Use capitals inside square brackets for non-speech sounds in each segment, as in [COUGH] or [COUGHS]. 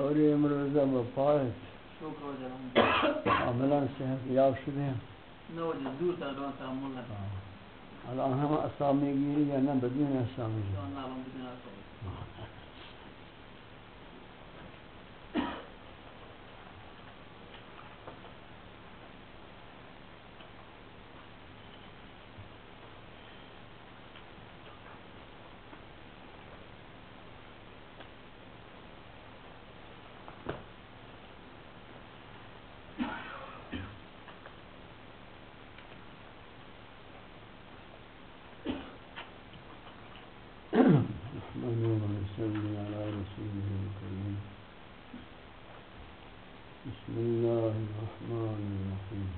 Sorry امروزہ بپایت شکر و جلال عملا صحت یاب شده ہیں۔ نو دور تا دون تعامل نہ الان ہم اسامی گیری یا نہ بدون اسامی۔ گیری اللہ ہم بدنا سو نحمده ونصلي على رسوله الكريم بسم الله الرحمن الرحيم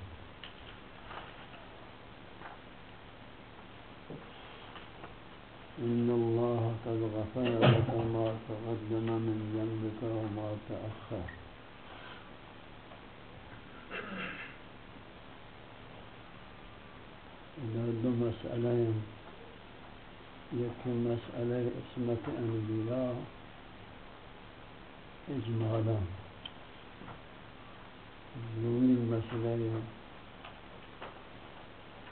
إن الله قد غفر لك ما تقدم من ذنبك وما تأخر إذا دو مسألين یکی مسئلہ اسمت انبیاء اجمالا دومی مسئلہ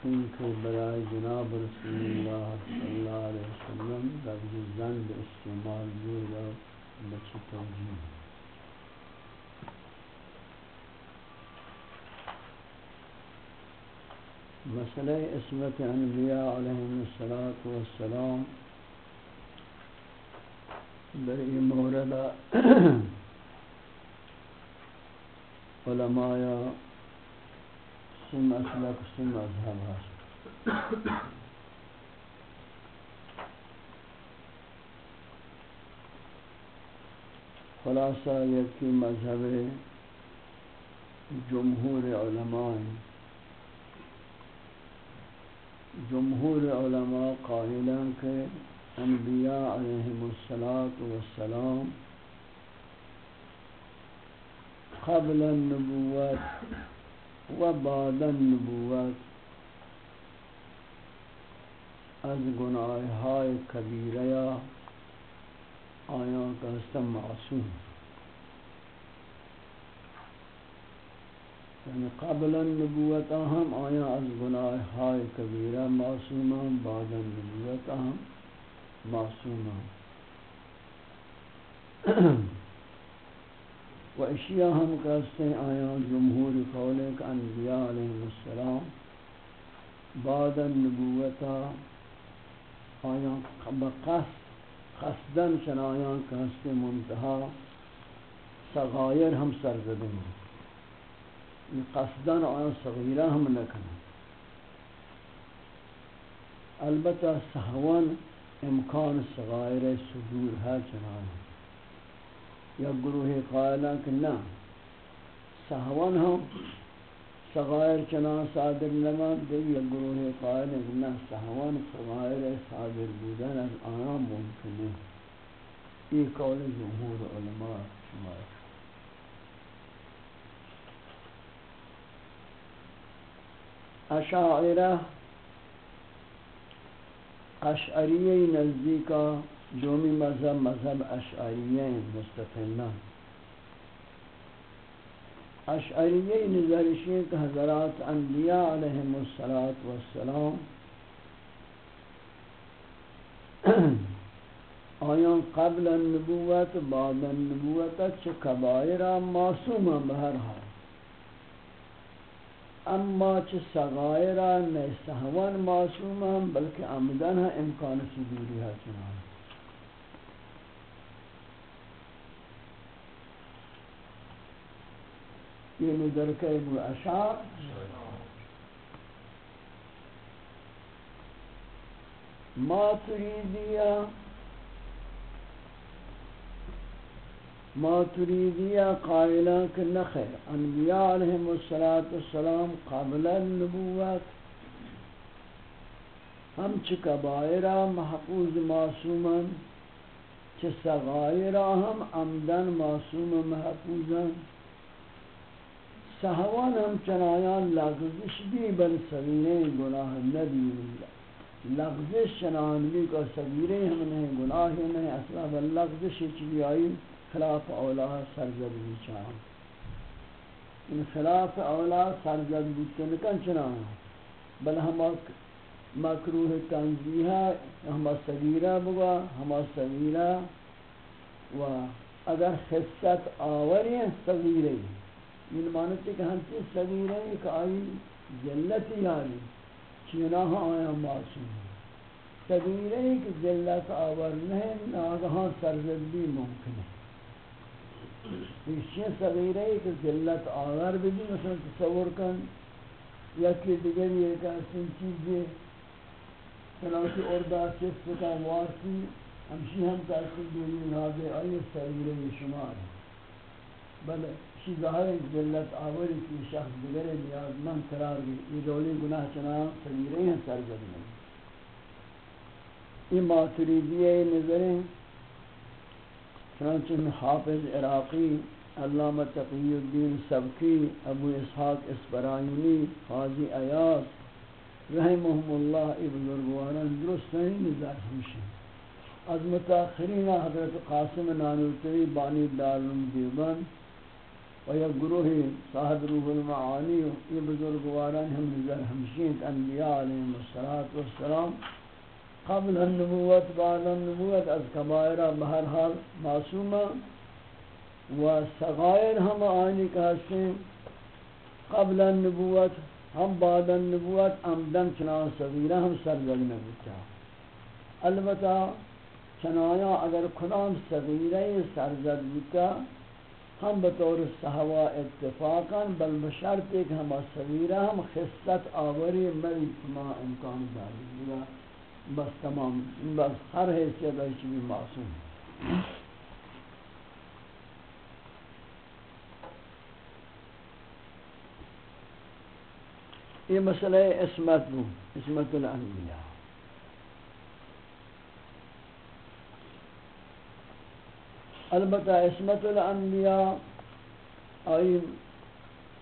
ان کے برائے جناب رسول اللہ صلی اللہ علیہ وسلم لفظ زند استعمال جو بچی توجیہ مسئلہ عصمت انبیاء علیہ السلام در این مورد علماء سم اسلک سم اذهب هست خلاصہ یکی مذہب جمہور علماء جمہور علماء قائلان کے انبیاء علیہم والسلام قبل النبوت و بعد النبوت از گناہ ہائے کبیرہ آیاں کا استم معصوم یعنی قبل النبوت ہم آیا از گناہ ہائے کبیرہ معصومہ بعد النبوت ہم معصومہ [CLEARS THROAT] و اشیاء ہم کہتے ہیں، آیا جمہور قول کا انبیاء علیہ السلام بعد النبوت، آیا بقصد قصدن چنایاں کہتے منتہا، صغائر ہم سرزدیں قصدن آن صغیرہ ہم نکنن البتہ سہوان امکان صغائر صدور ہے چنان. یا گروہ قائلہ کہ نہ، سہوان ہم صغائر چنان صادر نمان دے، یا گروہ قائلہ کہ نہ، سہوان صغائر صادر بودن از آنا ممکن ہے. یہ قول جمہور علماء شمار اشاعرہ اشعریہ نزدیکا دومی مذہب مذہب اشعریہ مستقلہ اشعریہ نظرشی کہ حضرات انبیاء علیہم السلام آیان قبل النبوت بعد النبوت چه کبائرہ معصومہ بہرحال اما چه صغائرہ نئے معصوم ہم بلکہ عمدن ہے امکان صدوری ہے چنان یہ مدرکہ ابو اشعار ما تريديا ما تريديا قائلا كالنخير انبیاء علیہم السلام قبل النبوات. ہم چھ کبائرہ محفوظ معصوما چھ صغائرہ ہم عمدن معصوم محفوظا. سہوان ہم چنایان لغزش بھی، بل صغیرے گناہ نبی لغزش چنان بھی کو صغیرے ہم نہیں گناہ نہیں، اصلا بل لغزش چلی آئی. خلاف اولا سرزد بیچان یعنی ان خلاف اولا سرزد بیچان یعنی کن چنان بل ہما مکروح تنزیہ، ہما صغیرہ بگا، ہما صغیرہ و اگر خصت آوری ہیں صغیرہ یہ یعنی معنی کہ ہم چیز صغیرہ ایک آئی جلتی یعنی چیناہ آیا معصوم۔ صغیرہ ایک جلت آور نہیں، ناگہاں سرزد بھی ممکن ہے۔ اسی صغیرہ ایک جلت آور بھی مثلا تصور کن یا کہ دیگر یہ کہ اسن چیزیں چنانچہ اردہ چست کا وارسی ہمشی ہم تحصیل دوری نازے آئی صغیرہ شمار ہے بل شی ظاہر جلت آوری کی شخص دیگر نیاز من قرار گئی یہ دولی گناہ چنان صغیرہ ہیں سرگرد میں یہ ماتریدیہ نظریں چنانچہ حافظ عراقی، علامہ تقی الدین سبکی، ابو اسحاق اسپرائنی قاضی ایاز رحمهم اللہ ابن الروانان درست نہیں نظر ہمشن از متاخرین حضرت قاسم نانوتوی، بانی دارم دیوبان و یا گروہ صاحب روح المعانی یہ بزرگواران ہم نظر ہمشین انبیاء علیہ السلام قبل النبوت، بعد النبوت، از کبائرہ بہرحال معصومہ و صغائر ہم آئینی کہتے ہیں قبل النبوت ہم بعد النبوت عمدن چنان صغیرہ ہم سرگل میں بچا البتہ چنایا اگر کنان صغیرہ سرزد بکا ہم بطور صحوہ اتفاقا، بل بشرط ایک ہم صغیرہ ہم خصت آوری مرید ما امکان داری بس تمام، بس ہر حیثیت ایچ بھی معصوم یہ مسئلہ اسمت بو اسمت الانبیاء۔ البتہ اسمت الانبیاء آئی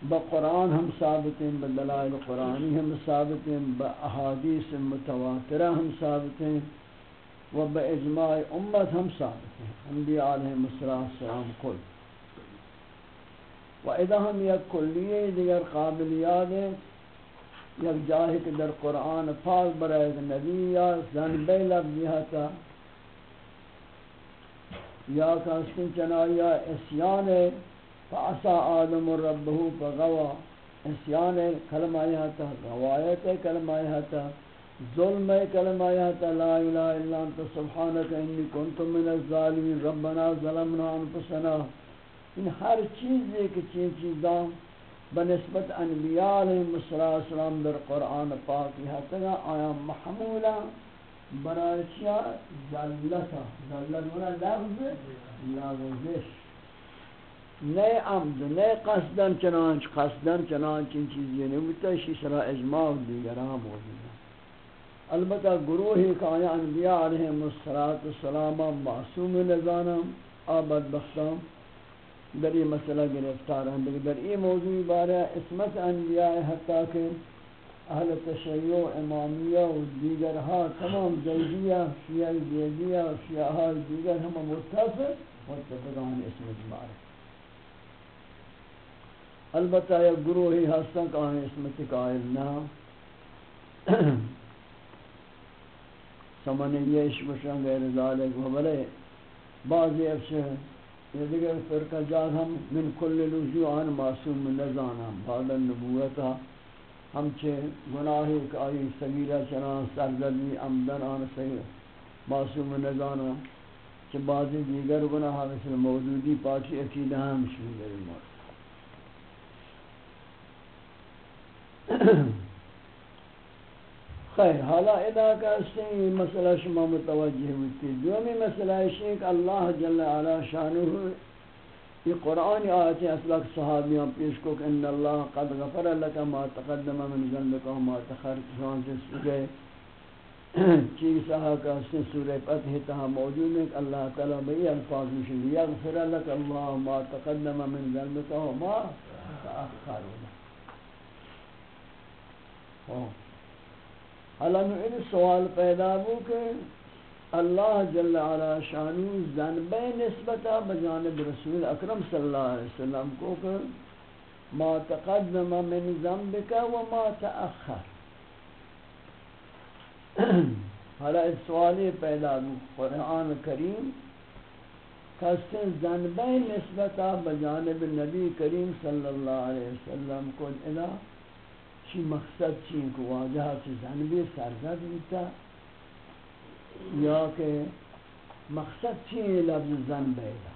بقرآن ہم ثابت ہیں بدلائل قرآنی ہم ثابت ہیں بحادیث متواترہ ہم ثابت ہیں و باجماع امت ہم ثابت ہیں انبیاء علیہ السلام قل و اذا ہم یک کلیے دیگر قابلیات ہیں، یک جاہی کہ در قرآن پاک برای نبی یا زنبی لفظی حتا یا کانسکن چنایا اسیان فعصا آدم ربہو فغوا اسیان کلمہ حتا، غوایت کلمہ حتا، ظلم کلمہ حتا، لا الہ الا انت، سبحانک انی کنت من الظالمین، ربنا ظلمنا انفسنا. ان ہر چیز ایک چیز چیزاں بنسبت انبیاء علیہ السلام در قرآن پاکی حتیٰ آیا محمولا برایچیا جلتا جلت منا لفظ لغزش نئے عمد نئے قصدن چنانچ قصدن چنانچ ان چیزیں نمتا شیسرا اجماع دیگرہ موجود البتہ گروہی کہ آیا انبیاء علیہ السلام معصوم نظانم آباد بختام در یہ مسئلہ گرفتار ہیں لیکن در یہ موضوع بارے اسمت انبیاء حتیٰ کہ اہل تشیع امامیہ و دیگر ہا تمام زیدیہ شیعہ زیدیہ شیعہ دیگر ہم متفق متفقان اسمت بارے البتہ یہ گروہی ہستن کہ آئیں اسمت قائل نہ سمانی یہ اشبشن غیر ذالک و بلے۔ بعضی افشہ یہ دیگر فرقہ جات ہم من کل لجوعان معصوم نزانم بعد النبوتا ہم چھے گناہی کہ آئی سگیرہ چنان سرزدی عمدن آن سگیر معصوم نزانم چھے بعضی دیگر گناہ، مثل موجودی پاکی عقیدہ ہم شوگر مار۔ خیر، حالا ادا کرتے ہیں مسئلہ شما متوجہ ہوتی دومی مسئلہ ہے کہ اللہ جل علا شانہ یہ قرآن آیت اصلاق صحابیاں پیش کو کہ ان اللہ قد غفر لکا ما تقدم من ذنبکا ما تخر شان سے سورہ چیز صحا کا سن سورہ فتح تہا موجود ہے کہ اللہ تعالیٰ بئی الفاظ مشہر یغفر لک اللہ ما تقدم من ذنبکا ما تأخر۔ لکا ہاں۔ حالا نو این سوال پیدا ہو کہ اللہ جل علا شانو زنبے نسبتا بجانب رسول اکرم صلی اللہ علیہ وسلم کو کہ ما تقدم من ذنبك وما تأخر۔ حالا اس سوالی پیدا ہو، قرآن کریم کسن زنبے نسبتا بجانب نبی کریم صلی اللہ علیہ وسلم کو ادا چی مقصد چی کو واجہ چی زنبی سرزد بیتا؟ یا کہ مقصد چی لفظ زن بیدا؟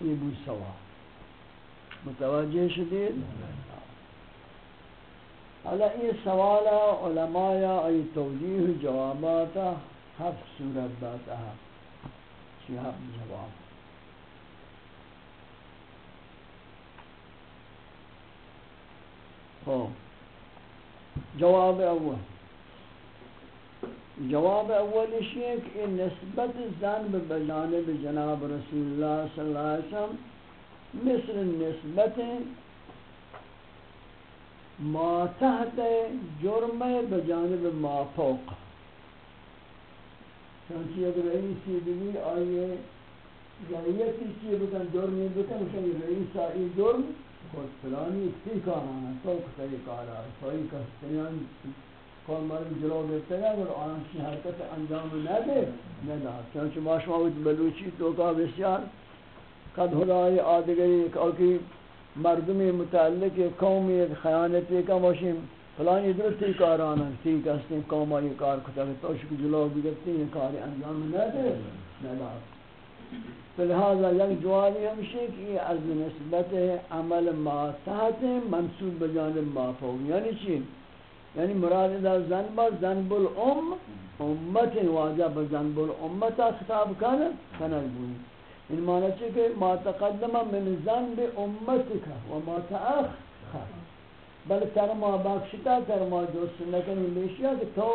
یہ بود سوال۔ متوجہ شدید؟ حالا یہ سوالا علماء ای توجیح جواباتا ہفت صورت داتا ہے۔ چی ہفت جواب؟ ہاں۔ جواب اول۔ جواب اولی ہے کہ نسبت زن بجانب جناب رسول اللہ صلی اللہ علیہ وسلم مثل نسبت ما تحت جرم بجانب ما فوق۔ چونکہ اگر رئیسی بھی آئیے ضریعتی چیئے بکن، جرمی بکن کہ رئیس آئی جرم۔ خود فلانی اکتی کارانا فوق تی کارا فوقی کستیان کون مرد جلو بیتے گا اگر آنچی حرکت انجام نہ دے نہ چونچہ ماشماوت بلوچی تو کا بسیار قد خدای آدگری کہ مردمی متعلق قومی خیانتی کا ماشین فلانی درستی کارانا ٹھیک ہے قوم یہ کار کتا ہے تو جلو بگتی یہ کار انجام نہ دے نہ فلہذا یک جوابی ہمشہ کہ از نسبت عمل ما تحت منصوب بجانب ما فوق یعنی چی؟ یعنی مراد دا زنب زنب الام امت واجب زنب الامت خطاب کن کنل بوئی این معنی چی کہ ما تقدم من زنب امتک و ما تأخر. بل تر ما بخشتا تر ما دوست نکنی لیشیا کہ تو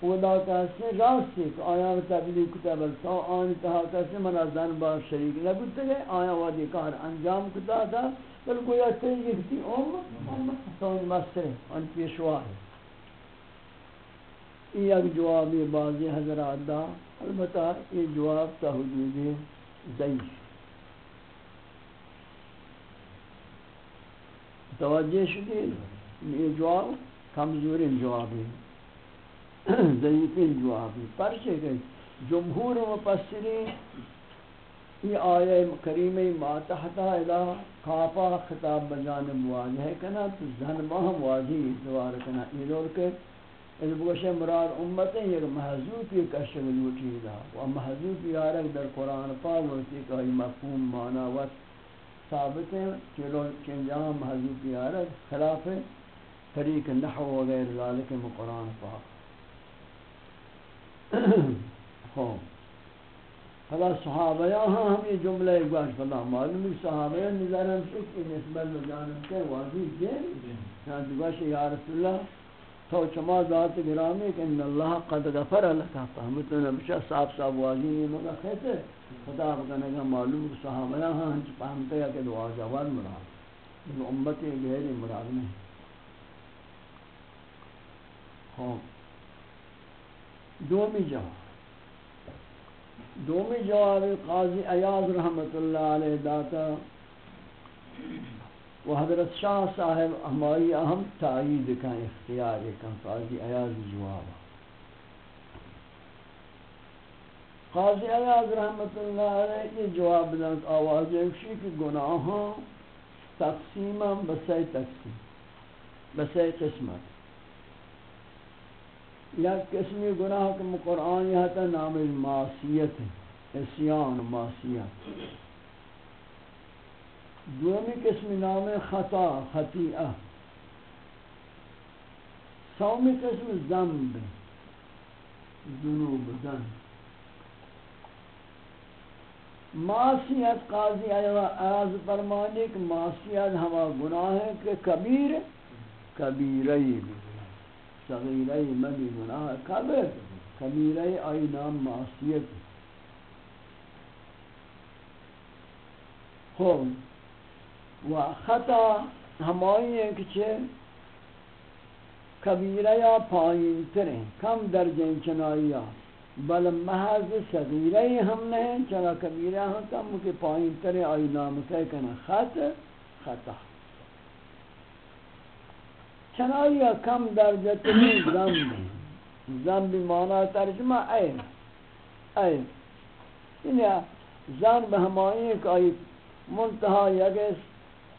خدا کسی راستی کہ آیان تبلیغ کتا بل تو آنی کسی من از زن با شریک نبودتا گئے آیا وادی کار انجام کتا تھا. بل گویا تیجی کتی ام امت سونی مستر ان پیشوا ہے. یک جوابی بعضی حضرات دا. البتہ یہ جواب تا حدود ضعیف توجہ شدی؟ یہ جواب کمزورین جوابی [CLEARS THROAT] ضعیفین جوابی پرچے گئی جمہور مپسرین یہ آیہ کریمہ ما تحتا الہ کافا خطاب بجانب واضح کنا تو ذہن مہم واضح دوار کنا یہ دور کے اس بوشے مراد امت ہے یہ محذوف یہ کشف لوٹی دا۔ و محذوف یارک در قرآن پاک ہوتی کہ یہ مفہوم معنی و ثابت ہے چلو چن جہاں محذوف یارک خلاف طریق نحو وغیر ذالک میں قرآن پاک۔ [COUGHS] خوب حالا صحابیان ہاں ہم یہ جملہ ایک بار فلا معلوم ہے صحابیان نظر ہم شک نسبت بجانب کے واضح دے چاہتے باشے یا رسول اللہ تو چما ذات گرامی کہ ان اللہ قد غفر لك. فهمتنا بشا صاحب صاحب واضح یہ مگا خیتے خدا بکنے گا معلوم کہ صحابیان ہاں ہم فهمتے ہیں کہ دعا جوان مراد. یہ امت غیر مراد نہیں خوب دومی جواب دومی جواب قاضی ایاز رحمت اللہ علیہ داتا۔ و حضرت شاہ صاحب ہماری اہم تائید کا اختیار کا قاضی ایاز جواب۔ قاضی ایاز رحمت اللہ علیہ کی جواب دنک آواز ایکشی کی گناہاں تقسیم بسی تقسیم بسی قسمت۔ یا قسمی گناہ کے قرآن یہاں تا نام معصیت اسیان معصیت۔ دومی قسمی نام خطا خطیعہ سومی قسم ذنب ذنوب، ذنب۔ معصیت قاضی آیاز فرمانے کہ معصیت ہما گناہ ہے کہ کبیر کبیرہی بھی صغیرہ منی گناہ کبر کبیرہ آئی نام معصیت. خوب و خطا ہمائی ہیں کہ چھے کبیرہ یا پائین تریں کم درجہ چنائیہ بل محض صغیرہ ہی ہم نہیں چلا کبیرہ ہم کم کے پائیں ترے آئی نام کہہ کنا خط، خطا. چنائی کم درجہ تنی زمب زمب مانا ترجمہ اے اے یعنی زمب ہمائی کہ آئی منتہا یکس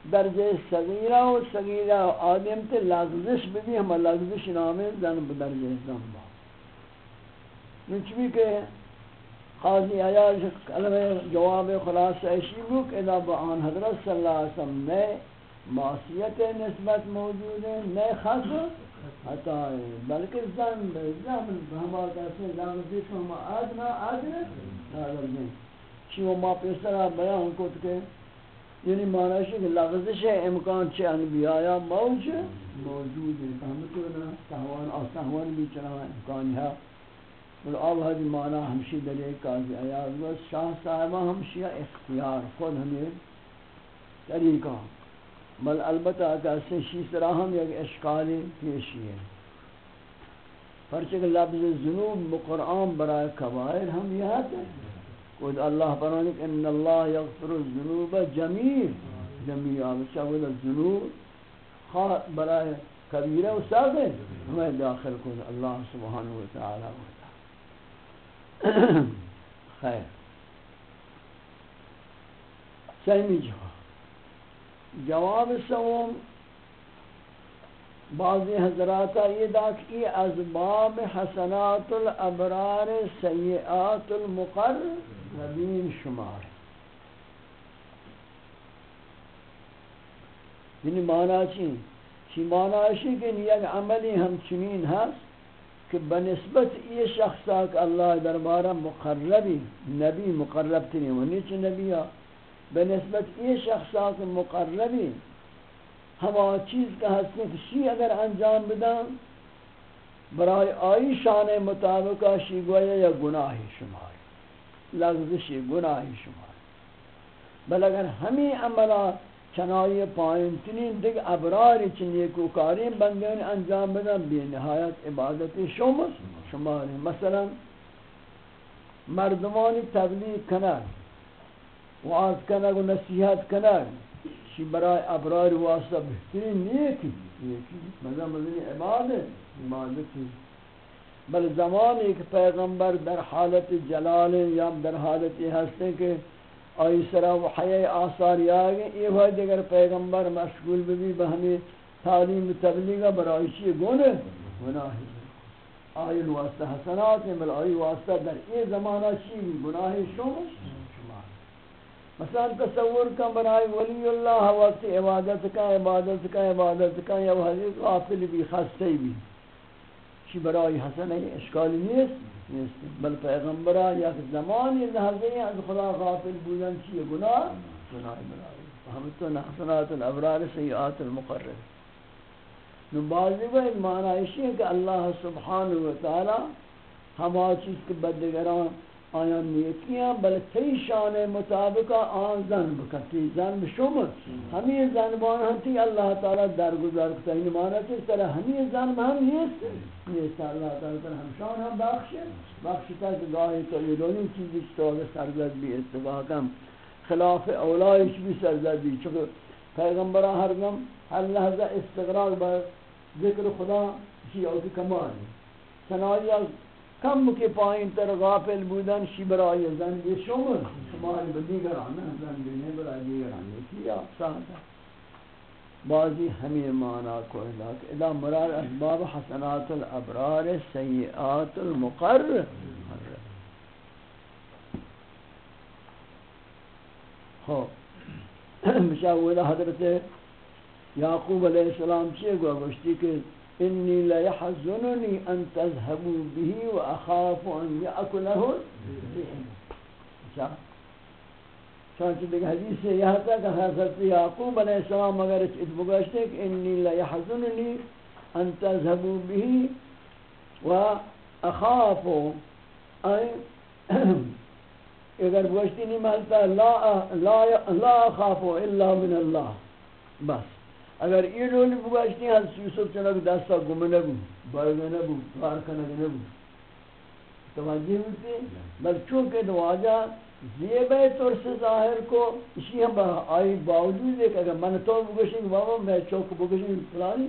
درجہ صغیرہ و صغیرہ آدم تے لغزش بھی ہم لغزش نامے زنب درجہ زمبا نچ بھی کہ قاضی عیاض کلمہ جواب خلاص ایشی بک ادا بآن حضرت صلی اللہ علیہ وسلم نے معصیت نسبت موجود ہے نئے خاص حتی بلکہ زنب زنب ہما کیسے لغزش ہم آدنا آدنا آدنا چی وہ ما پیسرہ بیان کو کہ یعنی معنی ہے کہ لغزش امکان چه انبیاء موج موجود ہے فهمتونا سہوان اور سہوان بھی چلا امکان ہے۔ بل آب ہدی معنی ہمشی در ایک قاضی آیاز و شاہ صاحبہ ہمشی اختیار، خود ہمیں طریقہ۔ بل البتہ کہ شی سراہم یک اشکالی پیشی ہے۔ پرچہ لفظ ذنوب بقرآن برای کبائر ہم یہ ہے قد اللہ فرمانے کہ ان اللہ یغفر الذنوب جمیع جمیع بچاول الذنوب خواہ برای کبیرہ و صغیر ہمیں داخل کن اللہ سبحانہ وتعالی وتعالی۔ [CLEARS THROAT] خیر۔ سیمی جواب۔ جواب سوم بعضی حضرات یہ داکی ازباب حسنات الابرار سیئات المقر نبین شمار۔ یعنی معنی چی؟ چی معنی چی کہ یک عملی ہم چنین ہست کہ بنسبت یہ شخصا کہ اللہ دربارہ مقربی، نبی مقرب تنی ونی چی نبی ہا بنسبت یہ شخصا کہ مقربی ہما چیز کا ہستی کشی اگر انجام بدن برای آئی شان مطابق شی گویا یا گناہی شمار لغزشی گناہی شمار بل اگر ہمیں عملہ چنائی پائنتنین دیکھ ابراری چنی کوکاری بندین انجام بدن، بی نہایت عبادت شمس شماری مثلا مردمانی تبلیغ کنر وعاد کنر و نصیحت کنر چی برای ابرار واسطہ بہترین نیکی نیکی مزہ مزنی عبادت عبادتی بل زمان ایک پیغمبر در حالت جلال یا در حالت ہستے کہ آئی سرا وحی آثار آگے یہ ہوئی دیگر پیغمبر مشغول بھی بہمی تعلیم تبلیغ برای چی گونے گناہی آئی واسطہ حسنات ہیں بل آئی واسطہ در یہ زمانہ چی گناہی شمس مثلا تصور کا برائے ولی اللہ وقت عبادت کا عبادت کا عبادت کا یا حضرت غافل بھی خستے بھی۔ چی برای حسن ہے، اشکال نیست نیست۔ بل پیغمبرہ یا زمان یہ لحظے از خدا غافل بودن چی گناہ؟ گناہ برای فهمتون حسنات الابرار سیئات المقرر۔ نو بازی کو ایک معنی ہے کہ اللہ سبحانہ وتعالی ہما چیز کے بدگران آیا نیکی هم بلی تی مطابق آن زن بکتی زن شما همه زنبان هم تی اللہ تعالی درگذار کتا این معنی تی سر همه زن هم نیست. نیست. اللہ تعالی تر همشان هم بخش. بخشی تا که گاهی تا یه دونی چیزی که تو سرزد بی استفاقم خلاف اولایش بی سرزد بی چون پیغمبران هر گم هر لحظه استقرار بر ذکر خدا چی اوتی کمال. سنایی کم کے پائیں تر غافل بودن شی برای زن بی شمر شماری با دیگران زن بینے برای دیگران کیا ساہتا بعضی ہمیں معنی کو ادا کہ ادا مرار اسباب حسنات الابرار سیئات المقر. ہو مشاہدہ حضرت یعقوب علیہ السلام چیئے گوشتی کہ انی لا يحزنني ان تذهبوا به واخاف ان ياكله چانچہ اچھا. دیکھ حدیث سے یہاں تک حضرت یعقوب علیہ السلام اگر اس بگشتے کہ انی لا يحزنني ان تذهبوا به واخاف ان [CLEARS THROAT] اگر بگشتی نہیں مانتا لا لا لا اخاف الا من الله بس. اگر این رول بگشتی از یوسف چنک دستا گم نبو برگ نبو کار کنگ نبو توجہ ہوتی؟ بل چونکہ دواجہ زیب ترس ظاہر کو اسی ہم آئی باوجود ہے کہ اگر من تو بگشیں کہ بابا، میں چوک بگشیں فلانی۔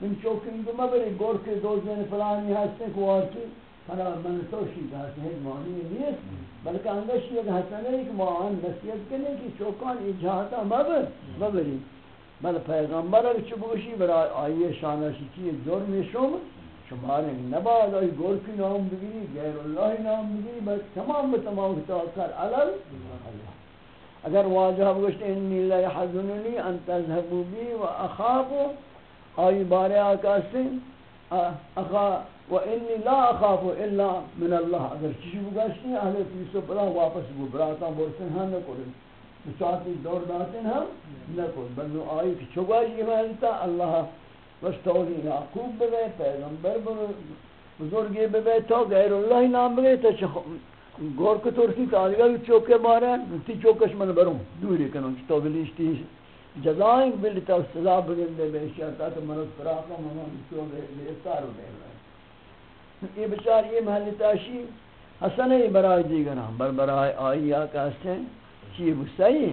من چوک ان کو مبری گور کے دو زین فلانی ہستے کو آرکی فلا من تو شید ہستے ہیں معنی نہیں ہے۔ بلکہ اندر شید حسن ہے کہ معان نصیت کرنے کی چوکان اجاہتا مبر مبری بل پیغمبر اگر چو بگشی برای آئیے شانشی چیز جرم شوم شمارے نباز آئی گورکی نام بگیری، غیر اللہ نام بگیری، بس تمام بتمام توکل علل۔ اگر واجہ بگشت، انی لا یحزننی ان تذهبوا بی و اخافو آئی بارے آکا اخا، و انی لا اخافو الا من اللہ۔ اگر چیزی بگشتی، اہل تیسو پلا واپس بو براتا برسن ہاں نکرن چاہتی دور داتن ہم نکن بلو آئی کہ چگاش یہ محلتا اللہ بس تولی یعقوب بگئے پیغمبر بزرگی بگئے تو غیر اللہ نام بگئے تو گور کو ترسی تالیگا بھی چوکے بارے تی چوکش من بروں۔ دوری کنوں تو بلیشتی جزائیں بلی تو سزا بگن دے بے شیعتا تو منت فراقا منت تو بے افطار ہو دے رہے یہ بچار یہ محلی تاشی، حسن ہی برای دیگر ہم بر برای آئی یا کہتے ہیں۔ چیئے بسائی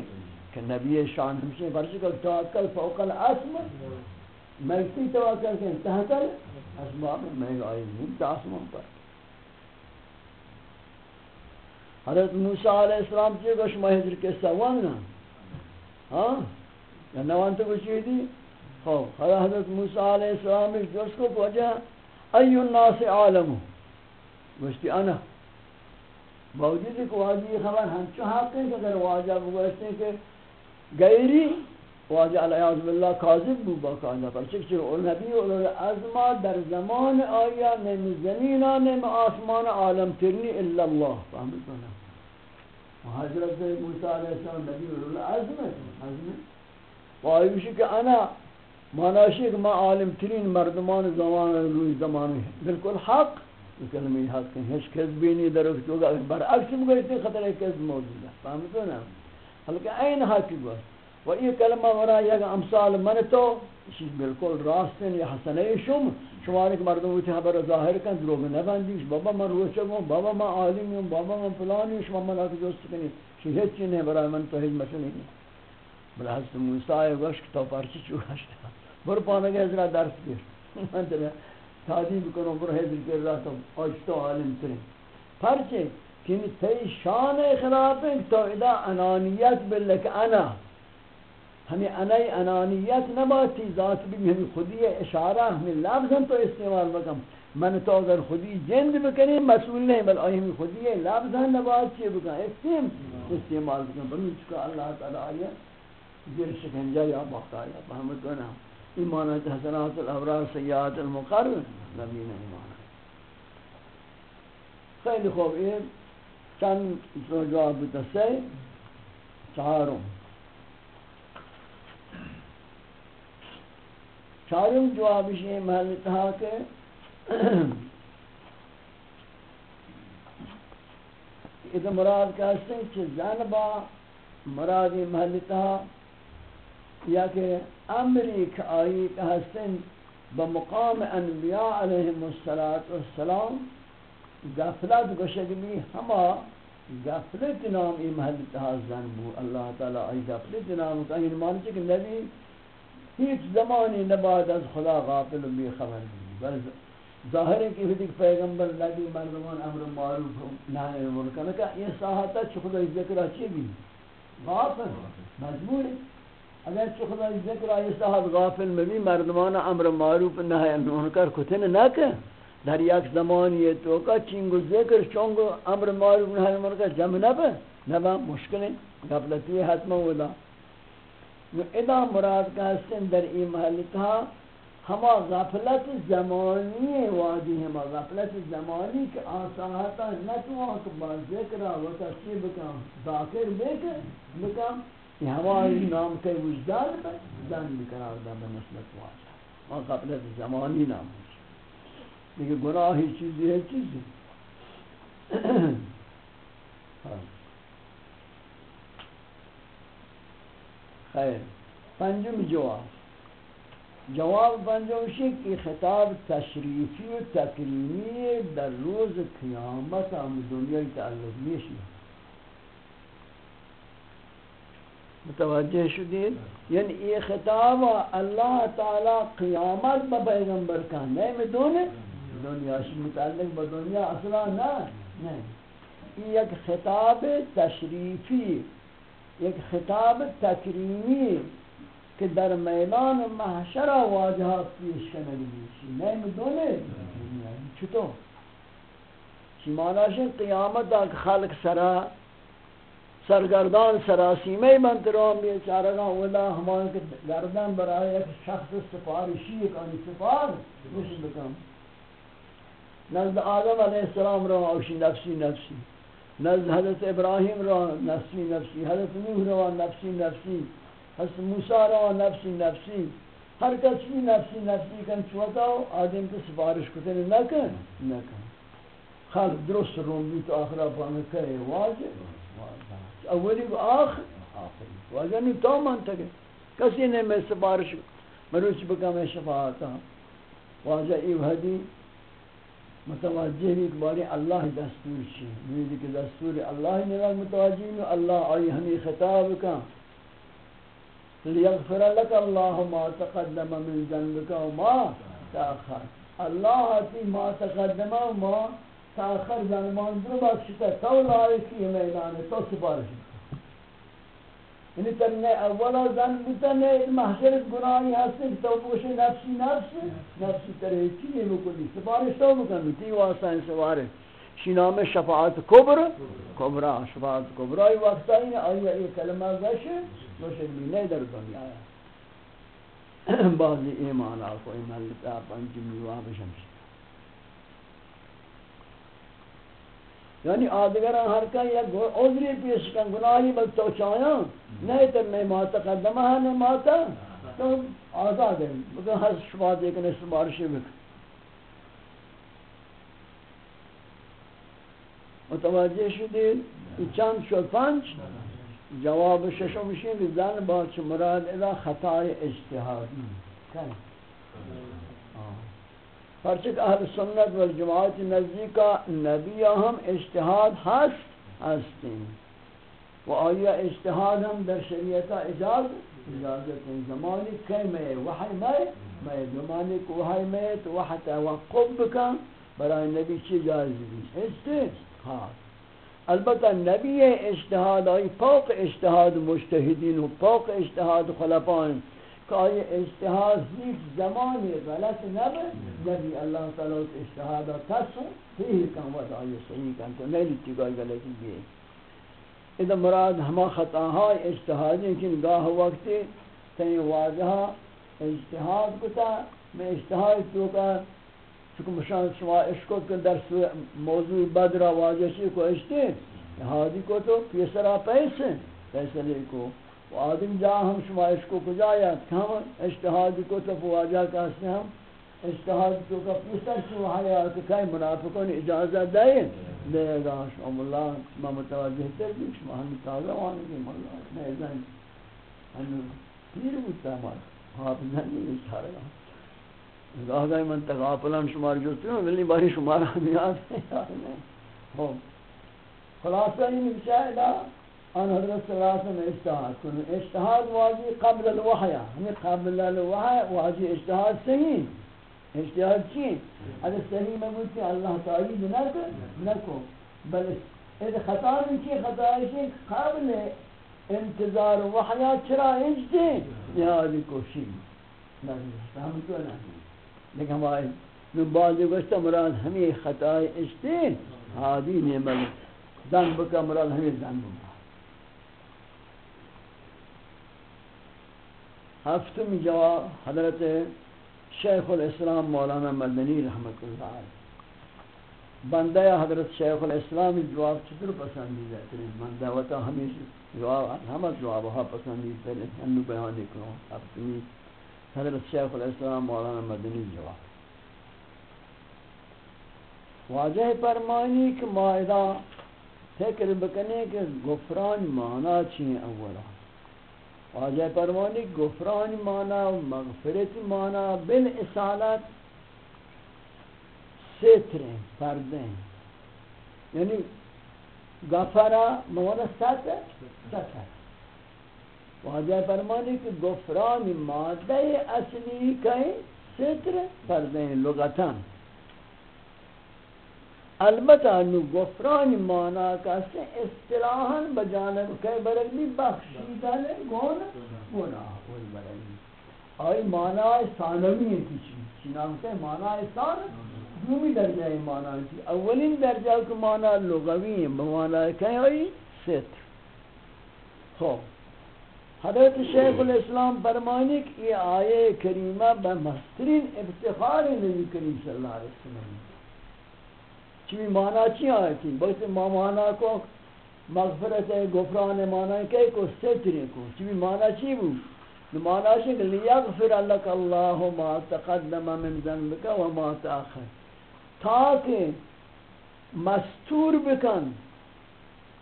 کہ نبی شان ہمشہ برشکل توکل فوق الاسم میں اسی توقع کہ تحت اسباب میں آئی نہیں تاسمان پر۔ حضرت موسیٰ علیہ السلام چیئے گوش مہدر کے سوان نا۔ ہاں؟ یا نوان تو کچھ دی خوب حضرت موسیٰ علیہ السلام اس جس کو پوچھا، ایو الناس عالم؟ گوشتی، انا. باوجود کہ واجی خبر ہم چاہتے ہیں کہ اگر واجہ بگوشتے ہیں کہ غیری واجہ علیہ باللہ کاذب بو با باقاعدہ پر چک چک نبی العظمہ در زمان آیا نیم زمینہ نیم آسمان عالم ترنی الا اللہ. فهمت کنا حضرت موسیٰ علیہ السلام نبی العظمہ وآیوشی کہ انا ماناشی کہ ما عالم ترین مردمان زمان روی زمان. بالکل حق. کلمی حق ہیں ہیچ کذبی نہیں در اکتوگا برعکس مگر مگوشتی خطر کذب موجود ہے۔ فهمت کنا حلکہ این حقی گوشت و یہ کلمہ ورا یک امثال من تو چیز بالکل راستن یا حسنہ شم شما ایک مردم ہوتی خبر ظاہر کن، دروغ نبندیش بابا من روچہ ہوں بابا من عالم ہوں بابا من فلانی شما من آتی دوست کنی۔ چی ہیچ چی نہیں، برای من تو ہیچ مسئلہ نہیں۔ بلا حضرت موسیٰ آئے گوش کہ تو پرچی چوکاشتا برو پانگے حضرت درس گیر۔ [LAUGHS] من تبا تعدیب کنو برو حضرت گیر رہا تو آج عالم ترین. پرچے کہ تی شان خلاف تو ادا انانیت بلک انا. ہمیں انائی انانیت نباتی، ذات بھی ہمیں خودی اشارہ، ہمیں لفظ ہم تو استعمال بکم. من تو اگر خودی جند بکنی، مسئول نہیں، بل آئی ہمیں خودی لفظ ہم نبات چیئے بکن استعمال استعمال بکن بلو چکا اللہ تعالی آیا جر شکنجا یا باقایا فهمت کنا ایمانت حسنات الابرار سیاد المقرر نبین ایمان خیلی خوب این چند جواب بتسے چهارم چارم جوابش یہ محل تھا کہ یہ مراد کہتے ہیں کہ زنبا مراد محل تھا یا کہ امری کہ آئی کہتے ہیں بمقام انبیاء علیہم السلام غفلت گشگلی ہما غفلت نام ای محل تہا زنبو اللہ تعالی آئی غفلت نام کہیں یعنی مانچے کہ نبی هیچ زمانی نباد از خدا غافل و بی خبر بھی بل ظاہر ہے کہ ہدک پیغمبر نبی مردمان امر معروف نہی مرکن کہ یہ ساحتا چھ خدا ذکر اچھی بھی؟ غافل، مجبور ہے۔ اگر چھ خدا ذکر یہ ساحت غافل میں بھی مردمان امر معروف نہی منکر کتن نہ کہ در یک زمانی یہ تو چنگو ذکر چونگو امر معروف نہی منکر جمع نہ بہ، نہ مشکل غفلتی حتم ولا ادا مراد کا حسن در ای محل تھا، ہما غفلت زمانی وادی، ہما غفلت زمانی کہ آساہتا نتوان کہ با ذکرہ و تشریح بکن ذاکر بکن بکن این همه نام که وجدان زن بکرار در به نسبت واجه ما قبل از زمانی نام دیگه گناهی چیزی هیچ چیزی. [CLEARS THROAT] خیر. پنجم جواب. جواب پنجمشی که خطاب تشریفی و تکریمی در روز قیامت هم دنیای تعلق میشه متوجہ شدید یعنی یہ خطاب اللہ تعالی قیامت با پیغمبر کا نہیں میں دونے دنیا شی متعلق با دنیا اصلا نہ نہیں یہ ایک خطاب تشریفی، ایک خطاب تکریمی کہ در میدان محشر واجہ پیش کنگ بیشی نہیں مدونے چطور چی مانا شن قیامت آک خلق سرا سرگردان سراسیمه بنت روان بیچارگان ولا ہمان کہ گردن برای ایک شخص سفارشی، ایک آنی سفار مش بکم۔ نزد آدم علیہ السلام رو اوشی نفسی نفسی۔ نزد حضرت ابراہیم رو نفسی نفسی۔ حضرت نوح رو نفسی نفسی۔ حضرت موسیٰ رو نفسی نفسی۔ ہر کس بھی نفسی نفسی کن چوتا ہو، آدم کو سفارش کتنے نکن نکن خلق درست روم بھی تو آخرہ پانے کہے واضح اولی و آخر. آخری واضح نہیں تو منطقے کسی نے میں سفارش مروچ بکا میں شفاعتا واضح ایو حدیث متوجہ بھی کہ باری اللہ دستور چی میری کہ دستور اللہ نے متوجہ میں اللہ آئی ہمیں خطاب کا. لیغفر لك الله ما تقدم من ذنبك وما تأخر. اللہ آتی ما تقدم وما تأخر ذنبان درو بخشتا تو لائکی میدان تو سپارشی یعنی ترنے اولا زن بتنے محشر گناہی ہستے کہ تو بوشے نفسی نفس نفسی ترے چیئے بکلی سفارش تو بکنی تی واسطہ ان سفارش شی نام شفاعت کبر کبرا شفاعت کبرا ای وقتا ہی آیا یہ کلمہ گشے گوشے بھی نہیں در دنیا بعضی ایمان آکو ایمان لتا پنچی میوہ یعنی آدگران ہر کا یک عذری پیش کن، گناہی بل تو چاہیاں۔ نہیں تو میں ما تقدمہ ہے نہیں ماتا تو آزاد ہے مگر ہر شفا دیکھنے سبارشی بک متوجہ شدید چند شد پنچ جواب ششم شید زن با چه مراد ادا خطای اجتهادی کن پرچک اہل سنت والجماعت نزدیکا نبی ہم اجتہاد ہست ہستیں و آیا اجتہاد ہم در شریعتا اجاز اجازت ہیں۔ زمانی کئی میں وحی میں میں زمانی کو وحی میں تو وحی توقف بکا برای نبی چی جائز بھی اجتہاد البتہ نبی اجتہاد آئی فوق اجتہاد مجتہدین و فوق اجتہاد خلفان کہ آئی اجتہاد ہیچ زمانی غلط نبی یعنی نبی اللہ تعالیٰ اس اجتہادہ تسو صحیح کن. وقت آئی صحیح کن تو نہیں لیتی گئی غلطی بھی اذا مراد ہما خطاہا اجتہادی کن گاہ وقتی تین واضحا اجتہاد کتا. میں اجتہاد تو کا چکو مشان شما اشکت کن در موضوع بدرہ واضح چی کو اجتہادی کو تو پیسرا پیسے پیسے کو. و آدم جا، ہم شما اشکو کجایت کہ ہم اشتہاد کو تو فواجہ کہتے ہیں ہم اشتہاد کو کا پیسر شو حیات کئی منافقون اجازت دے۔ دے گا شما اللہ ما متوجہ تر بھی شما ہم تازہ وانے کی مولا میں ازن ہم پیر بودتا مال حافظہ نہیں اشارہ گا گاہ گئی من تغافلان شمار جو تیوں ولی باری شمار ہم یاد ہے خلاصہ یہ مشاہدہ ان حضرت صلی اللہ علیہ وسلم اجتہاد کنو. اجتہاد واجی قبل الوحی ہمیں قبل الوحی واجی اجتہاد صحیح اجتہاد چی اگر صحیح مگوتی اللہ تعالی بنکو نکو بل اذا خطا من چی خطا ایشی قبل انتظار وحی چرا اجتی نهادی کوشی. ہم تو نہیں لیکن ہمارے من بعض گوشتا، مراد ہمیں خطا اجتی حادی نعمل ذنب کا مراد ہمیں ذنب ہفتم جواب حضرت شیخ الاسلام مولانا مدنی رحمت اللہ علیہ۔ بندہ حضرت شیخ الاسلام جواب چطور پسندیدہ ترین بندہ وطا ہمیشہ جواب ہمیں جواب ہاں پسندید پہلے انو بیانی کروں ہفتمی حضرت شیخ الاسلام مولانا مدنی جواب۔ واجہ فرمانی کہ معاہدہ فکر بکنے کہ غفران مانا چین اولا واجہ فرمانی گفران مانا، مغفرت مانا بالاصالت ستریں پردیں یعنی غفرا موانا ستر ستر واجہ فرمانی کہ گفران مادہ اصلی کہیں ستر پردیں لغتاً البتہ نو گفران مانا کسی اصطلاحاً بجانب کئی برگلی بخشیدن گون گناہ وہی برگلی آئی مانا ثانوی ہے کچھ چنان کہ مانا ثان؟ دومی درجہ مانا ہے اولین درجہ کو مانا لغوی ہے، بمانا کہیں آئی ست خوب حضرت شیخ الاسلام فرمانی کہ یہ آیے کریمہ بمسترین افتخار نبی کریم صلی اللہ علیہ وسلم چی مانا چی آیتی بہت ما مانا کو مغفرت گفران مانا کہ کو ستر کو۔ چی مانا چی بو؟ مانا چی کہ لیغفر لك الله ما تقدم من ذنبك وما تاخر تاکہ مستور بکن۔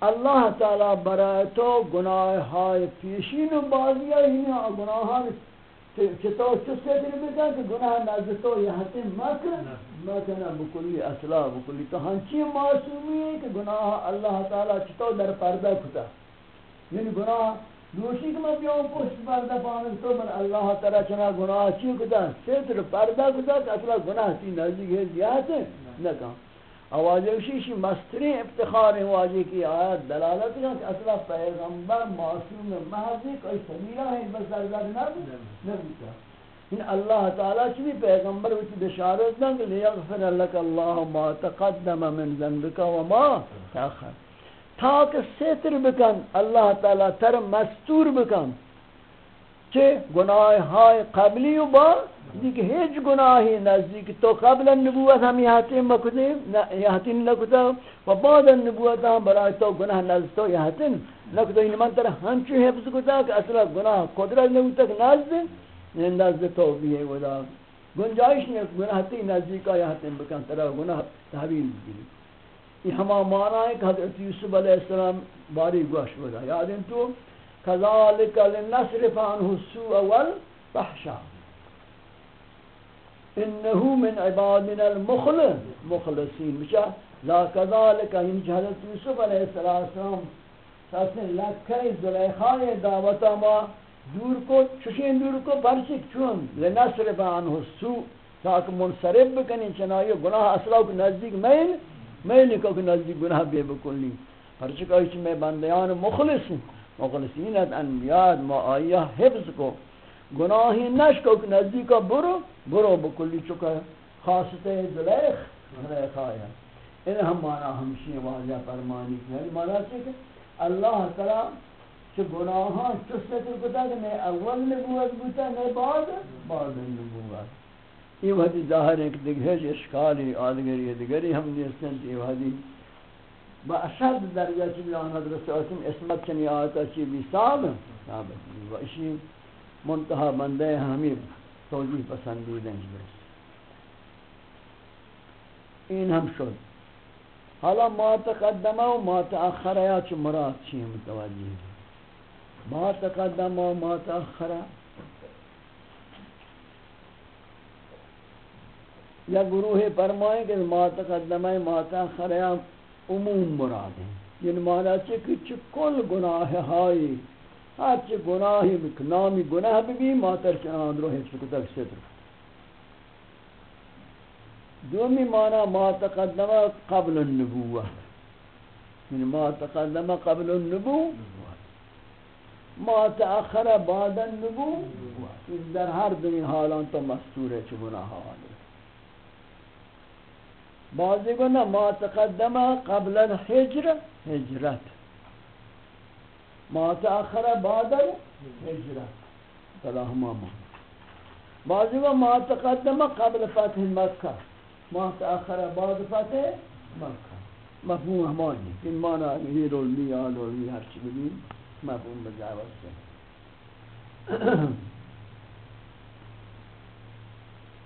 اللہ تعالی برای تو گناہ های پیشین و بازی های گناہ های کہ تو چس سے دل بتا کہ گناہ نزد تو یہاں تے مکر مکنا بکلی اصلاح بکلی تو ہنچی معصومی ہے کہ گناہ اللہ تعالی چتو در پردہ کتا. یعنی گناہ دوشی کہ میں بیوں پشت پردہ پانے تو من اللہ تعالی چنا گناہ چی کتا. ستر پردہ کتا کہ اصلا گناہ تی نزدیک ہے زیادت ہے نہ آواز شیشی مستری افتخار واجی کی آیت دلالت ہے کہ اصلا پیغمبر معصوم محض کوئی سمیرہ ہے بس درگاہ نہ نبیتا ان اللہ تعالی چی پیغمبر وچ بشارت دیں کہ لیغفر لك الله ما تقدم من ذنبك وما تاخر تاک ستر بکن، اللہ تعالی تر مستور بکن۔ کہ گناہ ہائے قبلی و با دیکھ ہیچ گناہی نزدیک. تو قبل النبوت ہم یہاں مکتے یہاں لکتا و بعد النبوت ہم برای تو گناہ نزد تو یہاں لکتا ان من تر ہنچو حفظ کتا کہ اصلا گناہ قدرت نبوت تک نزد نزد تو بھی ہے ودا. گنجائش نہیں گناہ تی نزدیک یہاں بکن. ترہ گناہ تحویل دیلی یہ ہما معنی ہے کہ حضرت یوسف علیہ السلام باری گوش ودا. یادیں تو كذلك لنصرف عنه السوء والفحشاء. انه من عبادنا المخلص. مخلصين مشا لا كذلك ان حضرت يوسف عليه السلام. ساسن لکھے زلیخای دعوتا ما دور کو چشین دور کو پرچک چون. لنصرف عنه السوء. تاکہ منصرف بکنی چنائی گناہ اصلا کو نزدیک میل میل کو نزدیک گناہ بے بکلی پرچک آئیچ میں بندیان مخلص ہوں مخلصینت انبیاد ما آیا حفظ کو. گناہی نشکو کہ نزدیکا برو برو بکلی چکا خاصت زلیخ زلیخ آیا. ان ہم مانا ہمشی واضح فرمانی کی ہے. مانا سے کہ اللہ تعالی چھ گناہاں چستر کتا کہ میں اول نبوت بوتا میں بعد بعد نبوت. یہ وحدی ظاہر ہے کہ دیکھ اشکالی، آدگری، دیگری ہم دیستن یہ وحدی با اشد درجه چی بیان حضرت آسیم اسمت چنی آتا چی بی صاحب ثابت و اشی منتحا بندے ہمیں توجیح پسندیدن برس این هم شد. حالا ما تقدمه و ما تأخره یا چه مراد چی متوجه ما تقدمه و ما تأخره. یا گروہ فرمائیں کہ ما تقدمه ما تأخره عموم مراد ہے یعنی مانا چھے کہ چھے کل گناہ ہائی ہر چھے گناہی نامی گناہ بھی ماتر چھے آن روح چھے کتک ستر دومی مانا ما تقدم قبل النبوة یعنی ما تقدم قبل النبوة ما تأخر بعد النبوة در ہر دنی حالان تو مستور ہے چھے گناہ آنے بعضی کو نا ما تقدم قبل الحجر، حجرت. ما تأخر بعد الحجرت. فلا ہما ما بعضی کو ما تقدم قبل فتح مکہ. ما تأخر بعد فتح مکہ. مفہوم ہمانی ان مانا یہ رول لی آل رول لی ہر چیز بھی مفہوم بجاوز سے [CLEARS THROAT]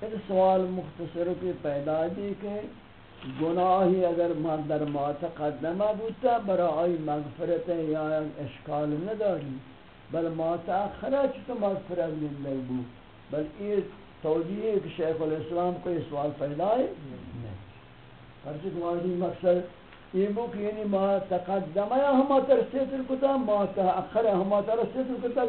ایک سوال مختصر کی پیدا دی کہ گناہی اگر ما در ما تقدمہ بودتا برای مغفرت یا اشکال نداری. بل ما تأخرہ چکا مغفرت زندگی بو بل یہ توجیہ ہے کہ شیخ الاسلام کو سوال پیدا ہے نہیں پرچہ تمہاری مقصد یہ بو کہ یعنی ما تقدم یا ہما ترسیتر کتا ما تأخرہ ہما ترسیتر کتا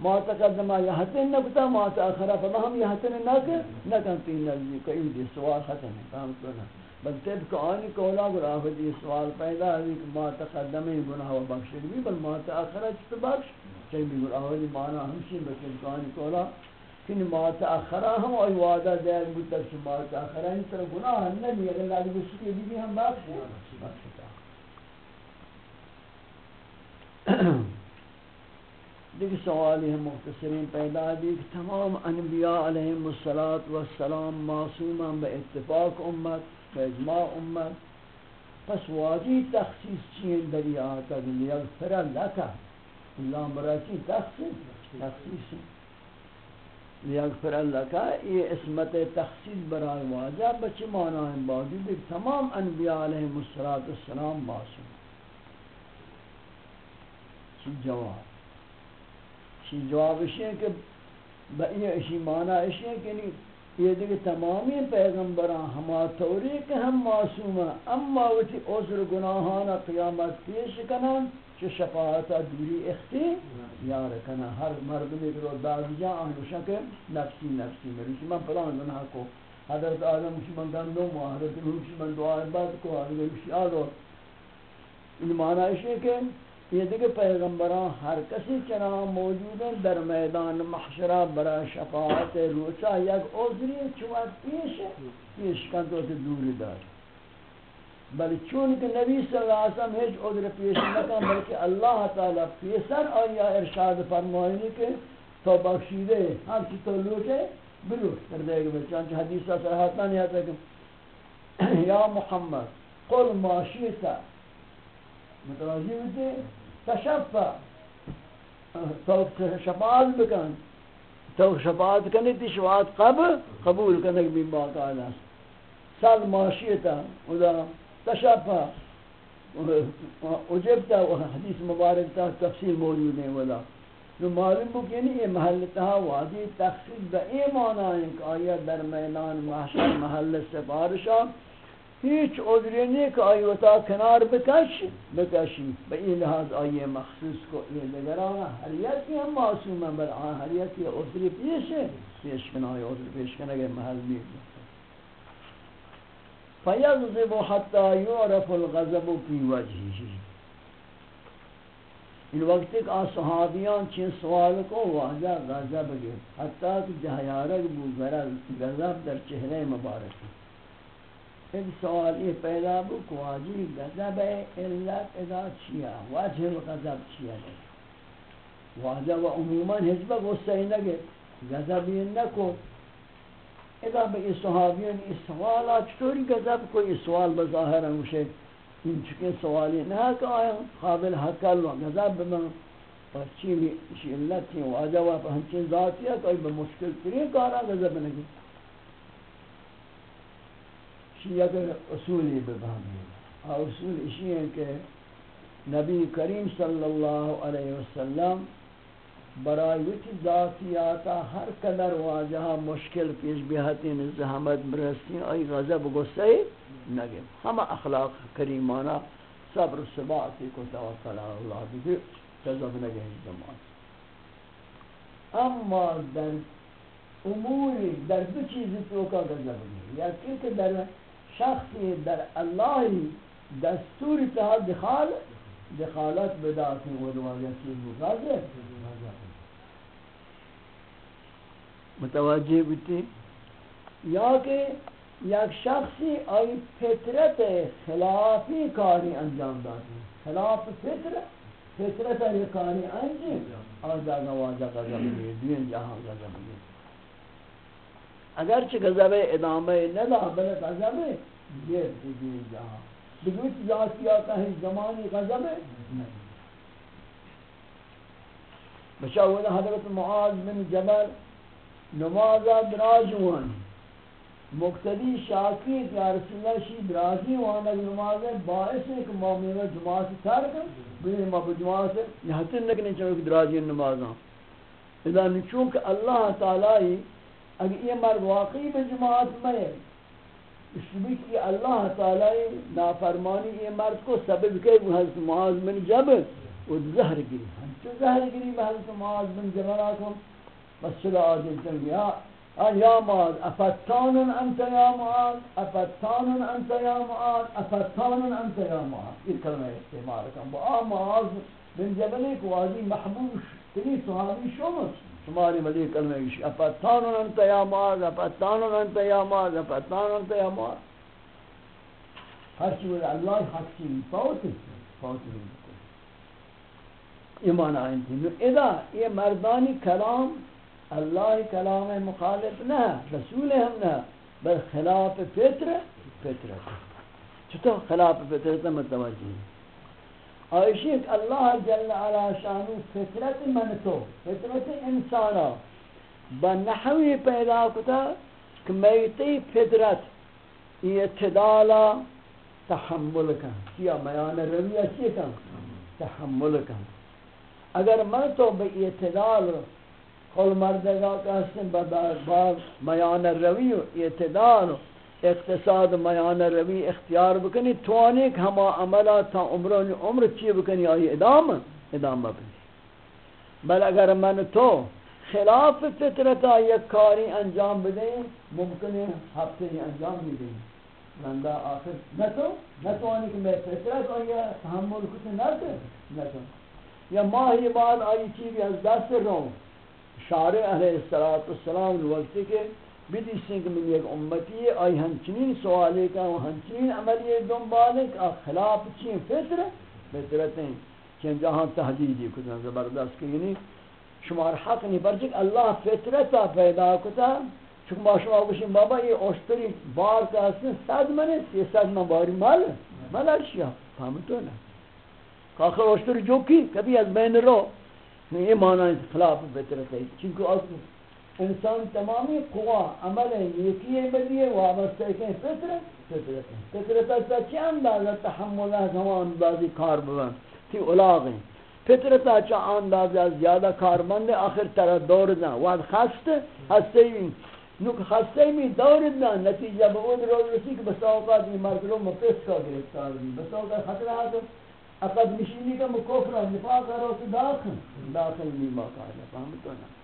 ما تقدم یا حتن نکتا ما تأخرہ فما ہم یہ حتن نکر نکن تین نزدی کہ یہ سوال ختم ہے کام کرنا بل طبق آنی کولا گرا یہ جی، سوال پیدا ہے جی، کہ ما تقدم گناہ و بخش بھی، بل ما تأخرہ چت بخش چاہیے بھی گناہ گرا جی، معنی ہمشی بکل آنی کولا کہ ما تأخرہ ہم اور وعدہ دیر بودتا کہ ما تأخرہ ان طرح گناہ ہم نہیں اگر اللہ کی بسکی بھی بھی ہم بخش بخشتا دیکھ سوالی ہم مختصرین پیدا دی کہ تمام انبیاء علیہم السلام معصوما با اتفاق امت با اجماع امت. پس واجی تخصیص چین دری آتا کہ لیغفر لکا. اللہ مراچی تخصیص تخصیص لیغفر لکا. یہ اسمت تخصیص برای واجہ بچے معنی ہیں باوجود دیکھ تمام انبیاء علیہم السلام معصوم چی جواب؟ چی جواب اشیاء کہ بئی اشی معنی اشیاء کہ نہیں؟ یہ دیکھ تمامی پیغمبران ہما توری کہ ہم معصوم ہیں، اما وچی عذر گناہانا قیامت پیش کنن چو شفاعتا دوری اختی یار کنن ہر مردمی کرو بعضی جا آنوشا کہ نفسی نفسی میری. چی من پلان گناہ کو حضرت آدم شی من گندم و حضرت نوح شی من دعای بد کو، حضرت شی آدھو ان معنی اشیاء کہ یہ دیکھ پیغمبران ہر کسی چنا موجود ہیں، در میدان محشرہ برا شفاعت روچا یک عذری چوات پیش پیش کن تو تے دور دار۔ بل چون کہ نبی صلی اللہ علیہ وسلم ہیچ عذر پیش نکن بلکہ اللہ تعالی پیسر آیا ارشاد فرمائنی کہ تو بخشیدے ہر چی تو لوٹے، بلوٹ کر دے گا۔ چانچہ حدیثہ صحاتہ نہیں آتا کہ [CLEARS THROAT] یا محمد، قل ما شیطا متوجه بودی تشفع تو شفاعت بکن. تو شفاعت کنی تی شفاعت قبل قبول کنک بی باقاعدہ سال معاشیتا ودا تشفع اجبتا حدیث مبارک تا تفصیل موجود ہے ودا. نو معلوم بو کہ یہ محل تہا وادی تخصیص با ایمان آئیں کہ آیا در میلان محشر محل سفارشا هیچ عذری نہیں کہ آئی وطا کنار بکش بکشی با این لحاظ آئی مخصوص کو یہ لگرانا حریتی ہم معصوم ہیں بل آن حریتی عذری پیش ہے پیش کن آئی عذر پیش کن اگر محل میر فیغضب حتی یعرف الغضب فی وجهی ان وقت ایک آن صحابیان چین سوال کو واجہ غضب گئے حتی کہ جہیارک بو غضب در چہرے مبارکی. ایک سوال یہ پیدا بو کو واجی غضب علت ادا چیا وجه غضب چیا ہے واجہ و عموما حزب غصہ نگے غضب نہ کو اذا به صحابیان اس سوالات چطوری غضب کو یہ سوال بظاہر ہے این چکے سوالی نہ کہ آیا قابل حقل و غضب من. پر چی علت واجہ و ہنچین ذاتیہ کوئی بمشکل ترین کارا غضب نگی اگر اصولی ببہمی اصول اسی ہے کہ نبی کریم صلی اللہ علیہ وسلم برای ذاتیاتا ہر قدر واجہ مشکل پیش بیہتین زحمت برستی آئی غضب غصے نگے۔ ہم اخلاق کریمانا صبر سباتی کو توکل اللہ بھی غضب نگے زمان اما در اموری، در دو چیزی تو کا غضب نہیں، یا کہ در شخصی در اللہ دستور تہا دخال، دخالت بداتی ودواجتی مغازر متوجہ بیتی یا کہ یک شخصی آئی فطرت خلافی کاری انجام داتی خلاف فطرت فطرت آئی کاری انجام. آجا گواجہ غزم دین جہاں غزم اگرچہ غضب ادامہ ندا بل غضب یہ دیگر جہاں بگوچ ذات کیا ہے زمانی غضب نہیں۔ بچاونا حضرت معاذ بن جبل نمازہ دراجوان مقتدی شاکی یا رسول اللہ شی درازی وانا نماز ہے، باعث ہے کہ مومنہ جماعت ترک بین ما بجماعت یہتن نکنے چاہو کہ درازی نماز ہاں اذا چونکہ اللہ تعالی اگر یہ مر واقعی به جماعت میں ہے اس لیے کہ اللہ تعالی نافرمانی یہ مرد کو سبب کے حضرت معاذ بن جبل وہ زہر گری ہم تو زہر گری حضرت معاذ بن جبل آکم بس چلا آجز دنیا یا معاذ أفتان أنت یا معاذ أفتان أنت یا معاذ أفتان أنت یا معاذ. إيه كلمة استعمالك أبو آه معاذ بن جبلك وادي محبوش تنی صحابی شمس. شماری ملی کلمہ ایشی افتان انت یا معاذ افتان انت یا معاذ افتان انت یا معاذ ہر چیز اللہ حق چیز فوت فوت ایمان آئین تھی۔ اذا یہ مردانی کلام اللہ کلام مخالف نہ، رسول ہم نہ، بل خلاف فطر فطرت۔ چطور خلاف فطرت؟ متوجہ آئیشی اللہ جل علا شانو فطرت من تو، فطرت انسانا بنحوی پیدا کتا کہ میتی فطرت اعتدالا تحمل کن. کیا میان رویہ چی کن؟ تحمل کن. اگر من تو بے اعتدال کل مردگا کہستن بعض میان روی و اعتدال اقتصاد میان روی اختیار بکنی، توانی کہ ہما عملہ تا عمرون عمر چی بکنی؟ آئی ادام ادام بکنی بل اگر من تو خلاف فطرتا یک کاری انجام بدیں ممکن ہے ہفتے انجام بھی دیں بندہ آخر نہ تو نہ تو آنی کہ میں فطرت آئی تحمل کچھ نہ کر نہ تو. یا ماہی بعد آئی چیزی از دست رہوں شارع علیہ السلام وقتی کہ بدی سنگ من یک امتی آئی ہنچنین سوالے کا و ہنچنین عملی دنبالے کا خلاف چین فطر فطرتیں چین جہاں تحدیدی کتنا زبردست کہ یعنی شمار حق نہیں برچک اللہ فطرتا پیدا کتا چکہ ما شما بشین بابا یہ اوشتری بار کا حسن صد منی سی صد من باری مال مال ارشیا فهمتو نا کاخر اوشتری جو کی کبھی از بین رو یہ معنی خلاف فطرت ہے چونکہ انسان تمامی قوا، عمل نیکی ہے بدیے وابستہ ہے فطرت فطرت ہے فطرت ہے چی اندازہ تحمل ہے ہوا اندازی کار ببن. تی الاغ ہیں فطرت ہے چی اندازہ زیادہ کار بند آخر طرح دور دن واد خست ہستے ہی نوک خستے می دور دن نتیجہ بود رو رسی کہ بس اوقات یہ مرد رو مفیس کا گرفتار بھی بس اوقات خطرہ ہے اقد نشینی کا مکفر نفاق ہے تو داخل. داخل نیما قاعدہ فهمت نا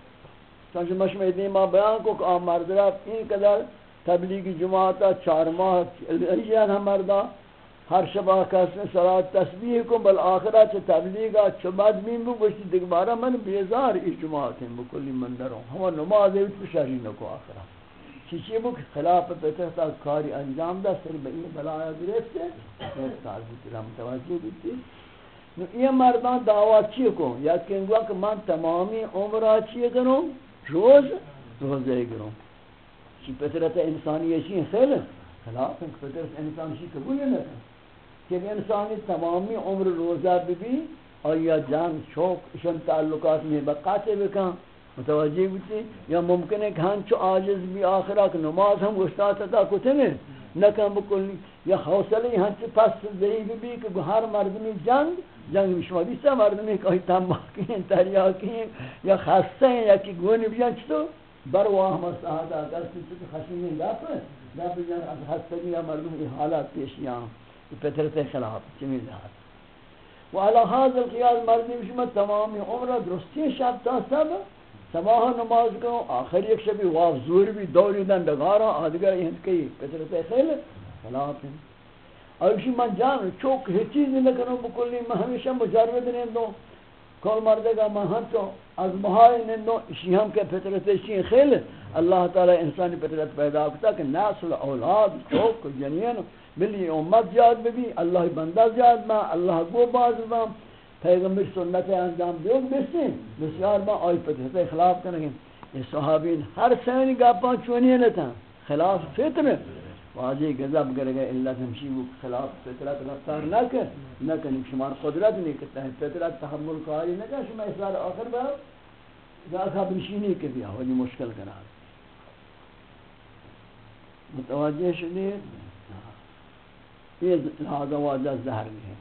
چنانچہ مشمع دیما بیان کو کہ آمار دراب این قدر تبلیغی جماعتا چار ماہ ایجاد ہم مردہ ہر شبہ کسن صلاة تسبیح کو، بل آخرہ چھ تبلیغا چھ بعد مین بو گوشتی دکبارا من بیزار اس جماعت ہیں بکلی مندروں۔ ہوا نماز ہے تو شہری نکو آخرہ۔ چیچی بو کہ خلاف بتحت کاری انجام دا سر بئی بلایا گرفتے اختار بوتی جی رہا متوجہ بوتی یہ مردان دعوات چی کو یا کنگوا کہ من تمامی عمرہ چی کروں روز روزے کروں چی پترت انسانی ایسی خیل خلاف پترت انسان چی قبول نہ کہ انسانی تمامی عمر روزہ بھی آیا جان شوق اشن تعلقات میں بقاتے بکن. متوجہ بودتی یا ممکن ہے کہ ہم چو عاجز بھی آخرہ، کہ نماز ہم گشتا تتا کتے میں نکم بکلی. یا حوصلی ہنچو پس ضعیب بھی کہ ہر مردمی جنگ جنگ شما بیسا مردمی کوئی تماکی ہیں تریاکی ہیں یا خستے ہیں یا کی گونی بیان چطو برواہ مساعدہ دستی چطو خشمی گپ گپ جان از خستگی یا مردم مردمی حالات پیشیاں پترت خلاف چمیز حال وعلى هذا القياس مردمی شما تمامی عمر درستی شب تا سب سباہ نماز کو آخر ایک شبی واف زور بھی دوری دن دگارا آدگر یہ کئی پترت خیل خلاف ہیں اور اسی من جان، چوک ہی چیز نکنو بکلی میں ہمیشہ مجرد نہیں دو کل مردے گا، میں ہم تو از مہائی نہیں دو اسی ہم کے پترت اسی خیل۔ اللہ تعالی انسانی پترت پیدا کرتا کہ نسل اولاد چوک، جنین، ملی امت زیاد بھی اللہ بندہ زیاد میں اللہ گو باز میں پیغمبر سنت انجام دیوگ بسین بسیار با آئی پتر خلاف کنگیں یہ صحابین ہر سینی گاپاں چونی نتا خلاف فطر واجی گذب کرے اللہ تمشی وہ خلاف فطرت رفتار نہ کر، نہ کنی شمار قدرت نہیں کرتا ہے. فطرت تحمل کاری نہ کر، شما اسرار آخر با ذا صاحب نشینی کے دیا وہ مشکل کرا متوجہ شدید یہ لہذا واجہ زہر بھی ہے.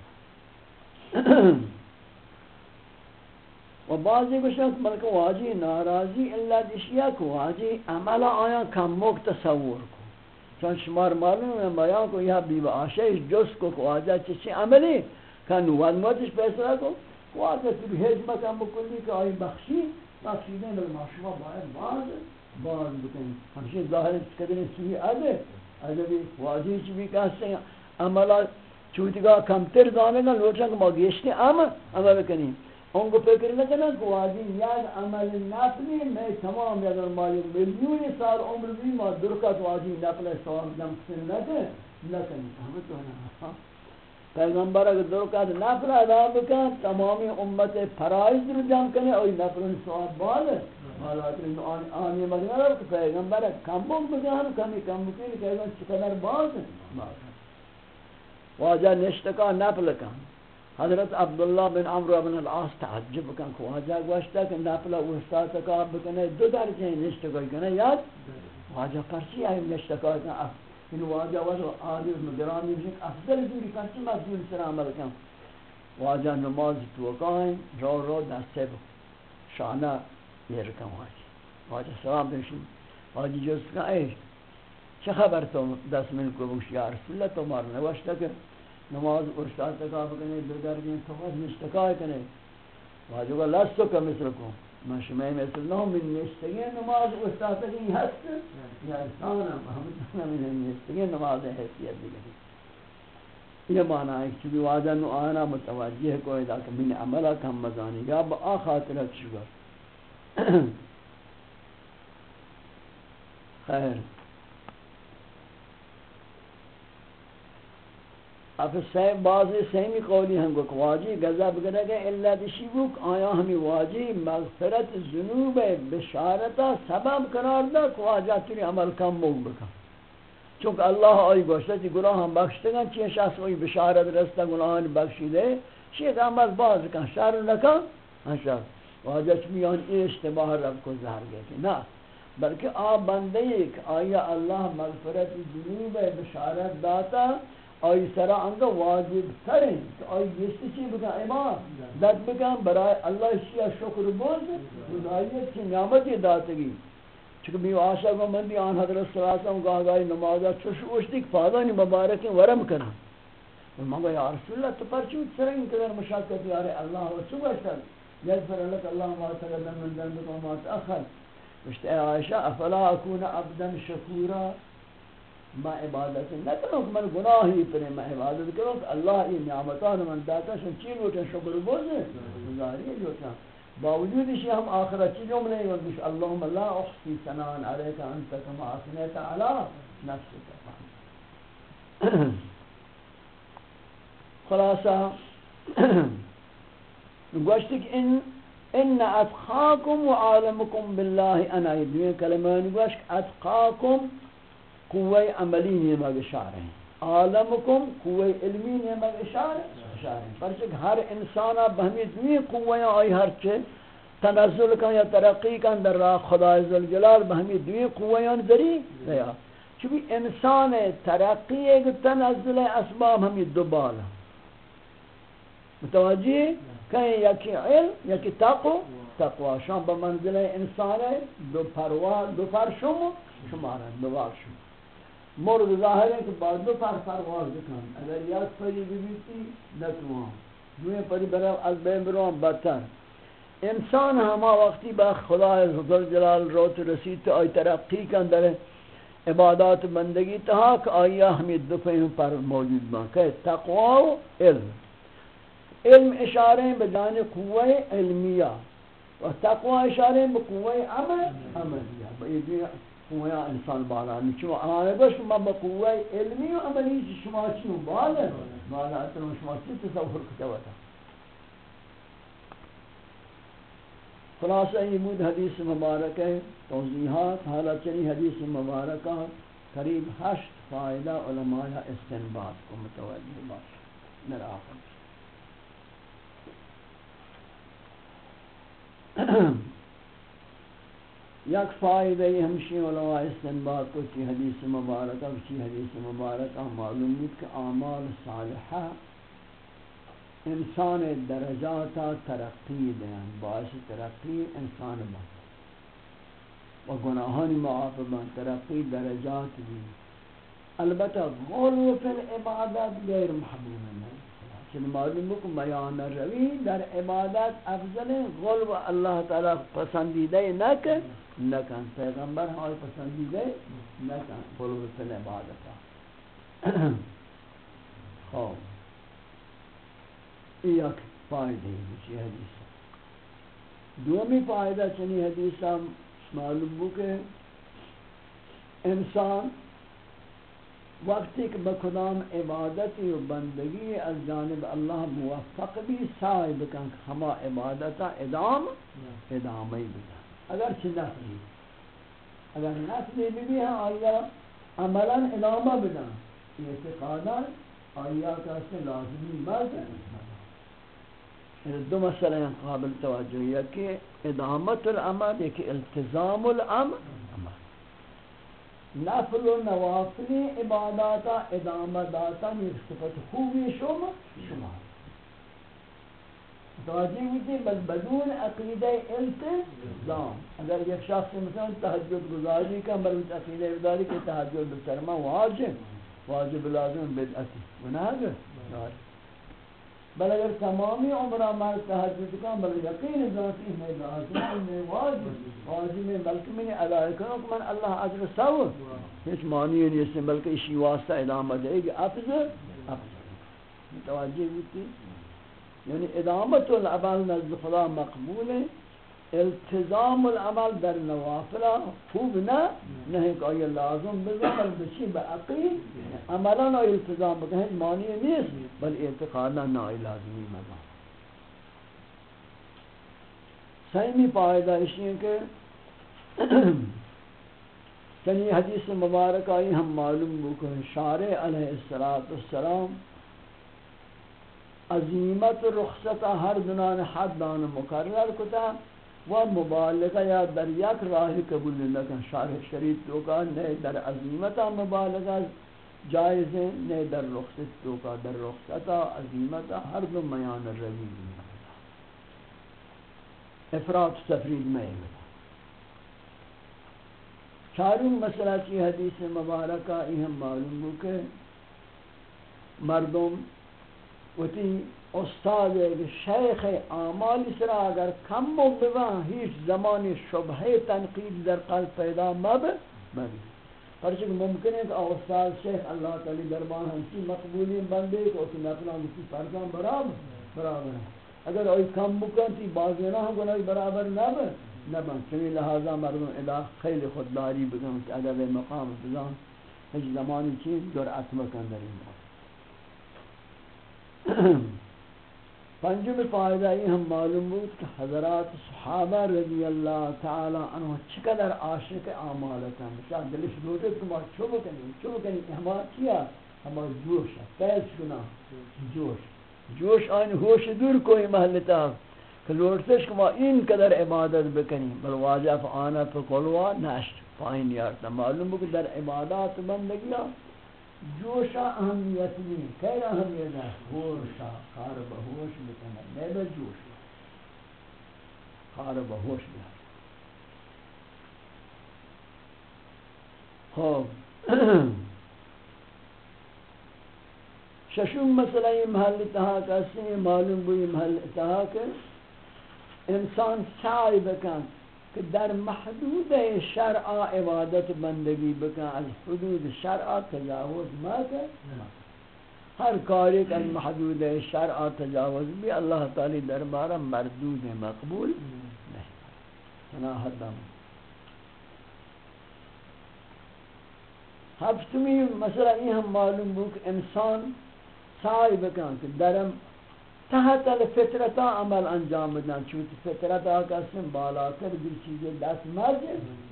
و بعضی گوشت بلکہ واجی ناراضی اللہ دشیا کو واجی عمل آیا کم مک تصور کو چون شمار معلوم ہے بیان کو یہ بیو آشیش جس کو کو واجہ چیچی عملی؟ کن ود مدش پیسرہ کو واجہ تبی حجمت ہم بکلی کہ آئی بخشی بخشی دیں بل ما شما باید باز باز بکنی. ہمشی ظاہر کدنی سوی عدے عدبی واجی چی بھی کہتے ہیں عملہ چوتگاہ کمتر دانے گا لوٹا کہ ما گیشتی عمل عمل کنیم ان کو فکر نہ کرنا کہ واجی یعنی یاد عمل نفلی میں تمام یعنی یاد مالی ملیون سال عمر بھی ما درکت واجی نفل سوال جم سن نہ کرے نہ کریں۔ ہم تو پیغمبر اگر درکت نفل ادا بکن، تمامی امت فرائض رو جم کرے اور نفل سوال بعد حالات آن آنی مگنا رو کہ پیغمبر کم بک بکن، کمی کم بکن، کہ چقدر باز ہے۔ واجہ نشتکا نفل کن۔ حضرت عبداللہ بن عمرو بن العاص تعجب کن کو واجہ گوشتا کہ نفلہ استاد کا بکنے دو درجے نشت کنے یاد؟ واجہ پرچی آئی نشت کن ان یعنی واجہ واجہ آلی آدھر مدرانی بشک افضل دوری پرچی مفضول سر عمل کن. واجہ نماز توقائیں رو رو دستے بو شانہ یہ رکن واجہ واجہ سلام بنشن واجہ جوست کن اے چه خبر تو دست من کو بوش، یا رسول اللہ تو مارنے واشتا کہ نماز استاد تکا بکنے دو درجے تو خود مشتکای کنے واجب کا لستو کا مثل کو میں شمع مثل نو من نشتگی نماز استاد تکی ہست۔ یا انسانا محمد من نشتگی نماز حیثیت دیگری یہ معنی ہے کہ چونکہ واجہ نو آنا متوجہ کوئی دا کہ من عملہ کم مزانی گا با آخاترت شگر اچھا۔ خیر۔ اف سے بعض سہمی قولی ہم کو واجی غضب کرے گا الا دشیبوک آیا ہمیں واجی، مغفرت ذنوب بشارتا سبب قرار دا کو واجہ تری عمل کم موگ بکا۔ چونکہ اللہ آئی گوشتا چی گناہ ہم بخشتے گا، چی شخص وہی بشارت رستا گناہان بخشی دے، چی عمل باز کن، شر نکا۔ ہنشا واجہ چمیان ای اشتباہ رب کو ظہر گئے نا۔ بلکہ آپ بندے ایک، آیا اللہ مغفرت ذنوب بشارت داتا آئی سرا انگا واجب ترین کہ آئی گشتی چی بکن ایمان۔ دت بکن برای اللہ شیعہ شکر بوز، خدایت کی نعمتی داتگی چکہ بھی آشا کو من بھی آن حضرت صلی اللہ علیہ وسلم کہا گئی نمازہ چوش اوشتی کہ فادانی مبارکی ورم کرنا۔ من گا یا رسول اللہ تو پرچو سرا ان قدر مشاکت یارے اللہ و چو بشتر یغفر لك اللہ ما تقدم من ذنبك وما تأخر مشت اے عائشہ افلا اکون عبدا شکورا؟ ما عبادت نہ کرو من گناہی پر میں عبادت کرو اللہ یہ نعمتان من داتا شن۔ چی لوٹا شکر بوزے گزاری لوٹا باوجود اسی ہم آخرت چی جملے ہیں ورگش اللہم لا احسی سنان علیکا انتا کما اثنیتا علا نفسك خلاصہ گوشتی کہ ان ان اتقاکم وعالمکم باللہ أنا یہ کلمہ گوشت اتقاکم قوی عملی نیمہ اشارہ ہیں۔ عالمکم قوی علمی نیمہ اشارہ اشارہ ہیں۔ پرچک ہر انسانا بہمی دوی قوی آئی ہر چے تنزل کا یا ترقی کا در راہ خدا عزالجلال بہمی دوی قویان ذری لیا چوبی انسان ترقی ایک تنزل اسباب ہمی دوبالا متوجہ کہیں یکی علم یکی تقو تقوی شام بمنزل انسان دو پرواز دو پر شما شمارن دو بار شما مرد ظاہر ہے کہ بعد دو پر پرواز بکن اگر یک پری بیتی نتوان دوئے پری برای از بین بروان بدتر۔ انسان ہما وقتی با خدا عزوجل جلال روت رسید تو آئی ترقی کن در عبادات بندگی تہا کہ آیا ہمیں دو پہن پر موجود با۔ کہ تقوی و علم۔ علم اشارے بجان قوہ علمیہ۔ و تقوی اشارے بقوہ عمل عملیہ۔ قوه انسان بالا نہیں، چون آنه باش ما با قوه علمی و عملی شما چی بالا بالا اصلا شما چی تصور کتواتا خلاصہ یہ مود حدیث مبارک ہے، توضیحات حالا چنی حدیث مبارکہ قریب ہشت فائدہ علماء استنباط کو متوجہ باش، میرا آخر یک فائدہ یہ ہمشی علماء استنباط کو چی حدیث مبارکہ چی حدیث مبارکہ معلوم بود کہ اعمال صالحہ انسان درجاتا ترقی دیں، باعث ترقی انسان با و گناہانی معاف ترقی درجات دی البتہ غلو فی العبادت غیر محبوب ہے چن معلوم کو بیان روی در عبادت افضل غلو اللہ تعالی پسندیدہ نہ کہ نکن. پیغمبر ہمارے پسندیدہ نہ نکن بلو فل عبادتا خوب ایک فائدہ ہے یہ حدیث. دومی فائدہ چنی حدیثہ معلوم ہو کہ انسان وقتی کہ بخدام عبادتی و بندگی از جانب اللہ موفق بھی سائے بکن ہما عبادتا ادام ادامی بکن اگر چھ نفلی اگر نفلی بھی بھی ہیں آیا عملا ادامہ بدن؟ اعتقادا آیا کسی لازمی مرد دو مسئلہ قابل توجہ ہے کہ ادامت العمل ایک التزام العمل. نفل و نوافلی عباداتا ادامہ داتا یہ صفت خوبی شما شما. توجہ ہوتی بل بدون عقیدہ التزام. اگر یک شخص مثلا تحجد گزاری کا بل عقیدہ گزاری کہ تحجد بسرما واجب واجب لازم بدعتی. گناہ گر بل اگر تمامی عمرہ مر تحجد کا بل یقین ذاتی ہے لازم میں واجب واجب میں، بلکہ میں نے ادا کروں کہ من اللہ اجر سو اس معنی نہیں اس بلکہ اسی واسطہ ادامہ دے گی۔ افضل افضل متوجہ ہوتی۔ یعنی ادامت العمل نزد خدا مقبول ہے۔ التزام العمل در نوافل خوب نہ نہیں کہ یہ لازم بزن بچی بعقیل عملا نہ التزام بکہیں معنی نہیں بل اعتقادا نہ لازمی مزا سیمی فائدہ اسی ہے کہ چنی حدیث مبارک آئی ہم معلوم ہو کہ شارع علیہ السلام عظیمت رخصت ہر دنان حد دان مقرر کتا و مبالغہ یا در یک راہ قبول لکن شارح شریف تو کا نئے در عظیمت مبالغہ جائز ہے نئے در رخصت تو کا در رخصت عظیمت ہر دو میان روی افراد تفرید میں چاروں مسئلہ کی حدیث مبارکہ یہ معلوم ہو کہ مردم وتی استاد شیخ اعمال سرا اگر کم و بوان هیچ زمان شبه تنقید در قلب پیدا مب مبی پرچہ ممکن ہے کہ استاد شیخ اللہ تعالی دربان ہنسی مقبولی بندے کہ اسی نفلا مسی فرزان برابر برابر اگر اوی کم بکن تی بازی نہ ہم گناہی برابر نب نبن چنی لہذا مردم ادا خیلی خودداری بکن کہ اگر مقام بزان ہیچ زمانی چیز جرعت مکن در این مقام [CLEARS THROAT] پنجم فائدہ یہ ہم معلوم بود کہ حضرات صحابہ رضی اللہ تعالی عنہ چقدر عاشق اعمالتا مثلا دلش روتے تمہا چھو کنی چھو کنی کہ ہما کیا؟ ہما جوش ہے پیس کنا جوش۔ جوش آئین ہوش دور کوئی محلتا کہ لوٹتش کما این قدر عبادت بکنی، بل واجب آنا پہ قلوہ نشت، پائن یارتا معلوم بود کہ در عبادات بندگیاں جوشا اہمیت نہیں، خیر اہمیت ہے، ہوشا، خار بہوش بکنا نیبر جوش خار بہوش بکنا خوب۔ ششم مسئلہ یہ محل اتحاق ہے معلوم بھی محل اتحاق ہے انسان سعی بکن۔ کہ در محدود شرع عبادت بندگی بکن، از حدود شرع تجاوز ما کر ہر کاری کہ محدود شرع تجاوز بھی اللہ تعالی دربارہ مردود مقبول نہیں. سنا حدم. ہفتمی مسئلہ یہ ہم معلوم ہو کہ انسان سعی بکن کہ درم تحت الفطرتا عمل انجام بدن. چونکہ فطرتا کا اسم بالاتر بھی چیزیں دست مرد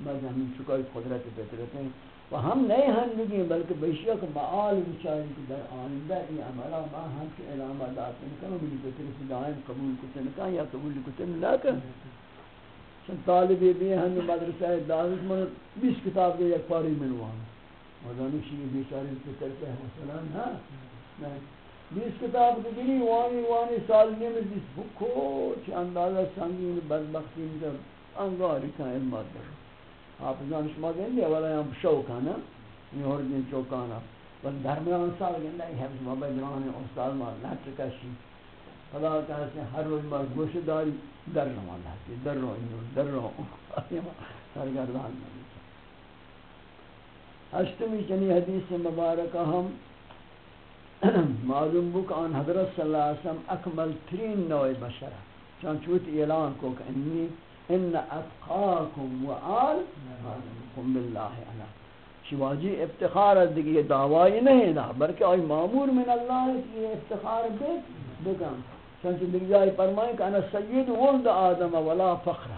مرد ہمیں چکای قدرت فطرت ہیں. و ہم نہیں ہندگی بلکہ بیشک معال بچائیں کہ در آئندہ ای عملہ ما ہم کی علامہ داتن کنو بھی فطرت دائم قبول کتن کن یا قبول کتن لیکن طالبی بھی ہم مدرسہ دعوت من 20 کتاب کے ایک پاری منوان مدانی شیئی بیچاری فکر کے مثلا ہاں نہیں بیس کتاب کو گری وانی وانی سال نیم دیس بکو چی اندازہ سنگین بدبختی میں انگاری کا علمات در حافظان شما گئندے اولا یہاں شوکانا یہ اور دن چوکانا. بل درمیان سال گئندے حفظ مبجران استاد ما لٹکشی خدا کہتے ہیں، ہر روز مار گوش داری. در رو اللہ کی در رو انو در رو. [LAUGHS] سرگردان نبی ہشتمی چنی حدیث مبارکہ ہم [CLEARS THROAT] معلوم بک آن حضرت صلی اللہ علیہ وسلم اکمل ترین نوع بشر چانچوت اعلان کو کہ انی ان اتقاکم و آل معلومکم باللہ علا شواجی افتخار دیگی دعوائی نہیں دا بلکہ آئی معمور من اللہ ہے کہ یہ افتخار دیکھ بکن چنانچہ دیگر جائے فرمائیں کہ انا سید ولد آدم ولا فخر.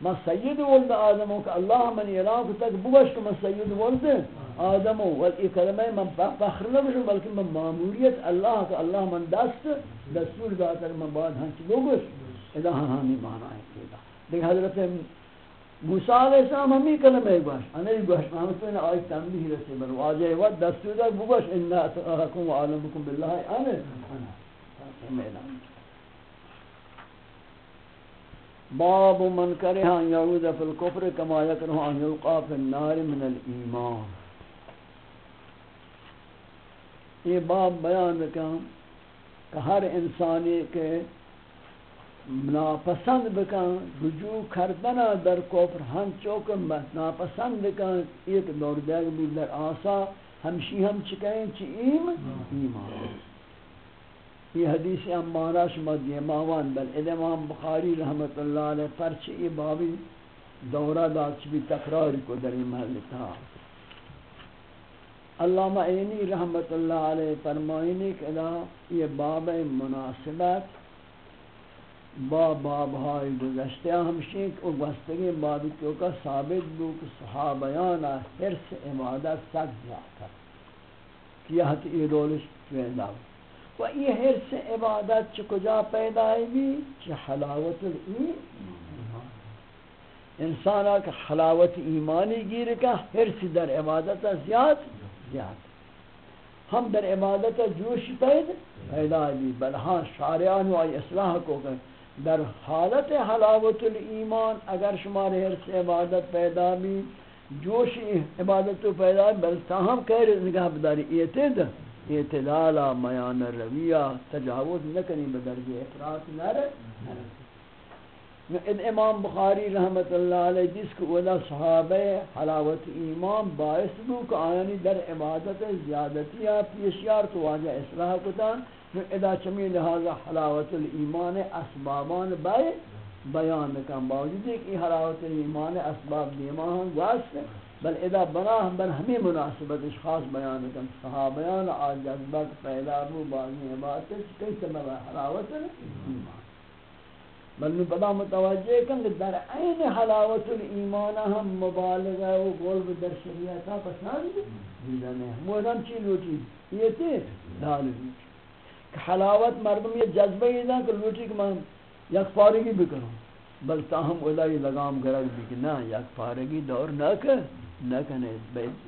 ما سید ولد آدم کہ اللہ من اعلان کو تک بوش کہ من سید ولد. آدم ولی کلمہ من فخر نہ بشو بلکہ من معمولیت اللہ کہ اللہ من دست، دستور داتا من بعد ہنچ لوگش ادا ہاں ہاں ہمی معنی ہے دیکھ حضرت موسیٰ علیہ السلام ہمی کلمہ گوش انا گوش محمد صلی اللہ آیت تنبیح رسے بر واجہ وقت دستور داتا بوش انہا اتقاکم وعالمکم باللہ انا انا میدان باب من کرے ہاں یعود فی الکفر کما یکرہ ان یلقا فی النار من الایمان. یہ باب بیان کام کہ ہر انسانی کے ناپسند بکن رجوع کردن در کفر ہم چوک ناپسند بکن ایک دور دیگ بھی در آسا، ہمشی ہم چکیں چی ایم؟ ایمان۔ یہ حدیث امارہ شما دیماوان بل امام بخاری رحمت اللہ علیہ پرچ ای بابی دورہ داد بھی تقرار کو در محل تھا۔ علامہ عینی رحمت اللہ علیہ فرمائنی کہ یہ باب مناسبت با باب ہائی گزشتے ہمشین کو گستگی بابی کیوں کا ثابت بو کہ صحابیانا حرس عبادت سک جاتا کیا حتی یہ رولش پیدا و یہ حرص عبادت چ کجا پیدا ہے بھی؟ چ حلاوت الایمان۔ انسان کا حلاوت ایمانی گیر کا حرص در عبادت زیاد زیاد ہم در عبادت جوش پید پیدا بھی بل ہاں شارعان و آئی اصلاح کو کہ در حالت حلاوت الایمان، اگر شمار حرص عبادت پیدا بھی، جوش عبادت پیدا بھی، بل تاہم کہہ رہے نگاہ بداری اعتد اعتدال میان رویہ، تجاوز نکنی، بدرجہ افراط نہ رہے امام بخاری رحمت اللہ علیہ جس کو اولا صحابہ حلاوت ایمان باعث بو کہ آیانی در عبادت زیادتیا پیشیار تو واجہ اصلاح کتا ادا چمی لہذا حلاوت الایمان اسبابان بے بیان کن باوجود ہے کہ حلاوت الایمان اسباب دیمان واسط بل اذا بنا ہم بل ہمیں مناسبت خاص بیان کن صحابیان آج جذبت پیدا بو بازی بات کئی سبب حلاوت ایمان بل میں بدا متوجہ کن کہ در عین حلاوت الایمان ہم مبالغہ و قلب در شریعتا پسند دیدن ہے مودم چی لوٹی یہ تے؟ دال کہ حلاوت مردم یہ جذبہ یہ دا کہ لوٹی کہ میں یک فارغی بکنوں بل تاہم اولائی لگام گرگ بھی کہ نا یک فارغی دور نہ کر نہ کنے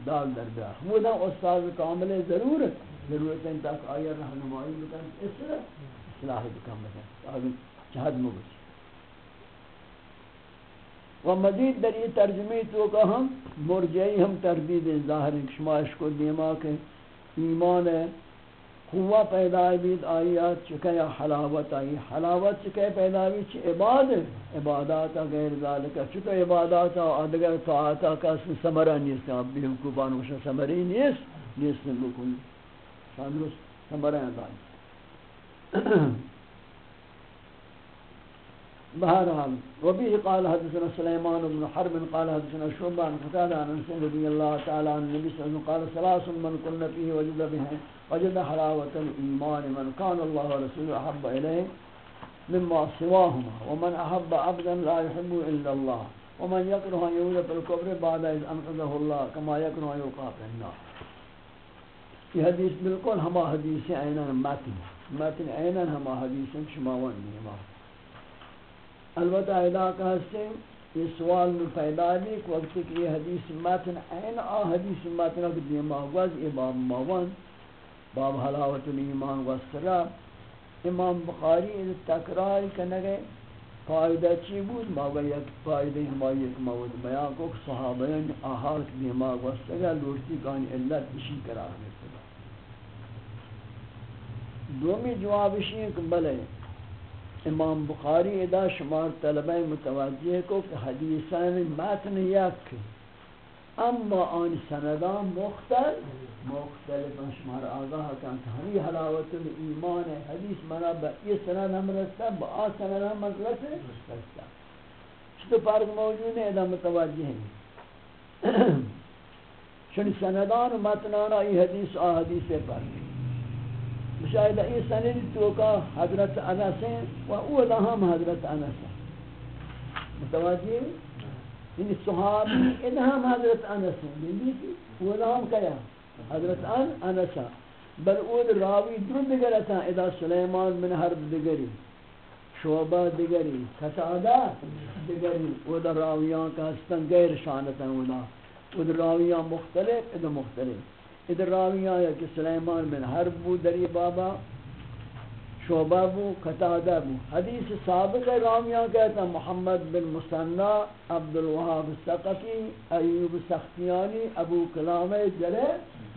دال در بیا ہمودا استاد کامل ضرورت ضرورت ہے تاکہ آیا رہنمائی بکن۔ اس طرح اصلاح بکن بکن۔ آگے جہد مگس و مزید در یہ ترجمه تو کہ ہم مرجعی ہم تردید ظاہر شماش کو دیما کہ ایمان ہے قوہ پیدا بید آیات چکے یا حلاوت، آئی حلاوت چکے پیدا بید چھ عباد عبادات غیر ذالکہ چکے عبادات آدگر طاعتا کا اسم سمرہ نیست، آپ بھی حکوبان وشن سمری نیست نیست بکن شاندرس سمرہ دائی بہرحال وبه قال حدثنا سليمان بن حرب قال حدثنا شعبة عن قتادة عن أنس رضي الله تعالى عن النبي صلى الله عليه وسلم قال ثلاث من كن فيه وجد به وجد حلاوة الإيمان من كان الله ورسوله أحب إليه مما سواهما. ومن أحب عبدا لا يحب إلا الله. ومن يكره أن يولد في الكفر بعد إذ أنقذه الله كما يكره أن يلقى في النار یہ حدیث بالکل ہما حدیث عیناً ماتن ماتن عیناً ہما حدیث شماوان نیما البتہ ادا کا حسن یہ سوال میں پیدا بھی کہ وقت کہ یہ حدیث متن این آ حدیث متن کہ دیما گوز یہ باب موان باب حلاوت الایمان و سرا امام بخاری اس تکرار کنگے فائدہ چی بود؟ ما یک فائدہ ما یک مواد بیان کو صحابین آہار دیما گوز سرا لوٹی کانی علت اسی قرار میں دومی جواب اسی کہ بلے امام بخاری ادا شمار طلبہ متوجہ کو کہ حدیثان متن یک اما آن سندان مختلف مختلف شمار آگاہ کن ہمی حلاوت ایمان حدیث منا با یہ سند ہم رستا، با آ سند ہم رستا چھتو فرق موجود ہے ادا متوجہ ہیں۔ چون سندان متنانا، یہ حدیث، آ حدیث فرق شاید این إيه سنید تو کا حضرت انس و اول ہم حضرت انس ہیں متوجہ إن صحابی إن ہم حضرت انس ہیں یعنی کہ وہ کیا حضرت أن انس بل أول راوی در دیگر تھا ادا سلیمان بن حرب دیگری شعبہ دیگری قتادہ دیگری وہ راویان کا استن غیر شانتاں وہ راویان مختلف ادا مختلف. ادھر راوی آیا کہ سلیمان بن حرب بو دری بابا، شعبہ بو قطادہ بو۔ حدیث سابق راویان کہتا محمد بن مسنہ عبد الوہاب السقفی ایوب سختیانی، ابو کلام جلے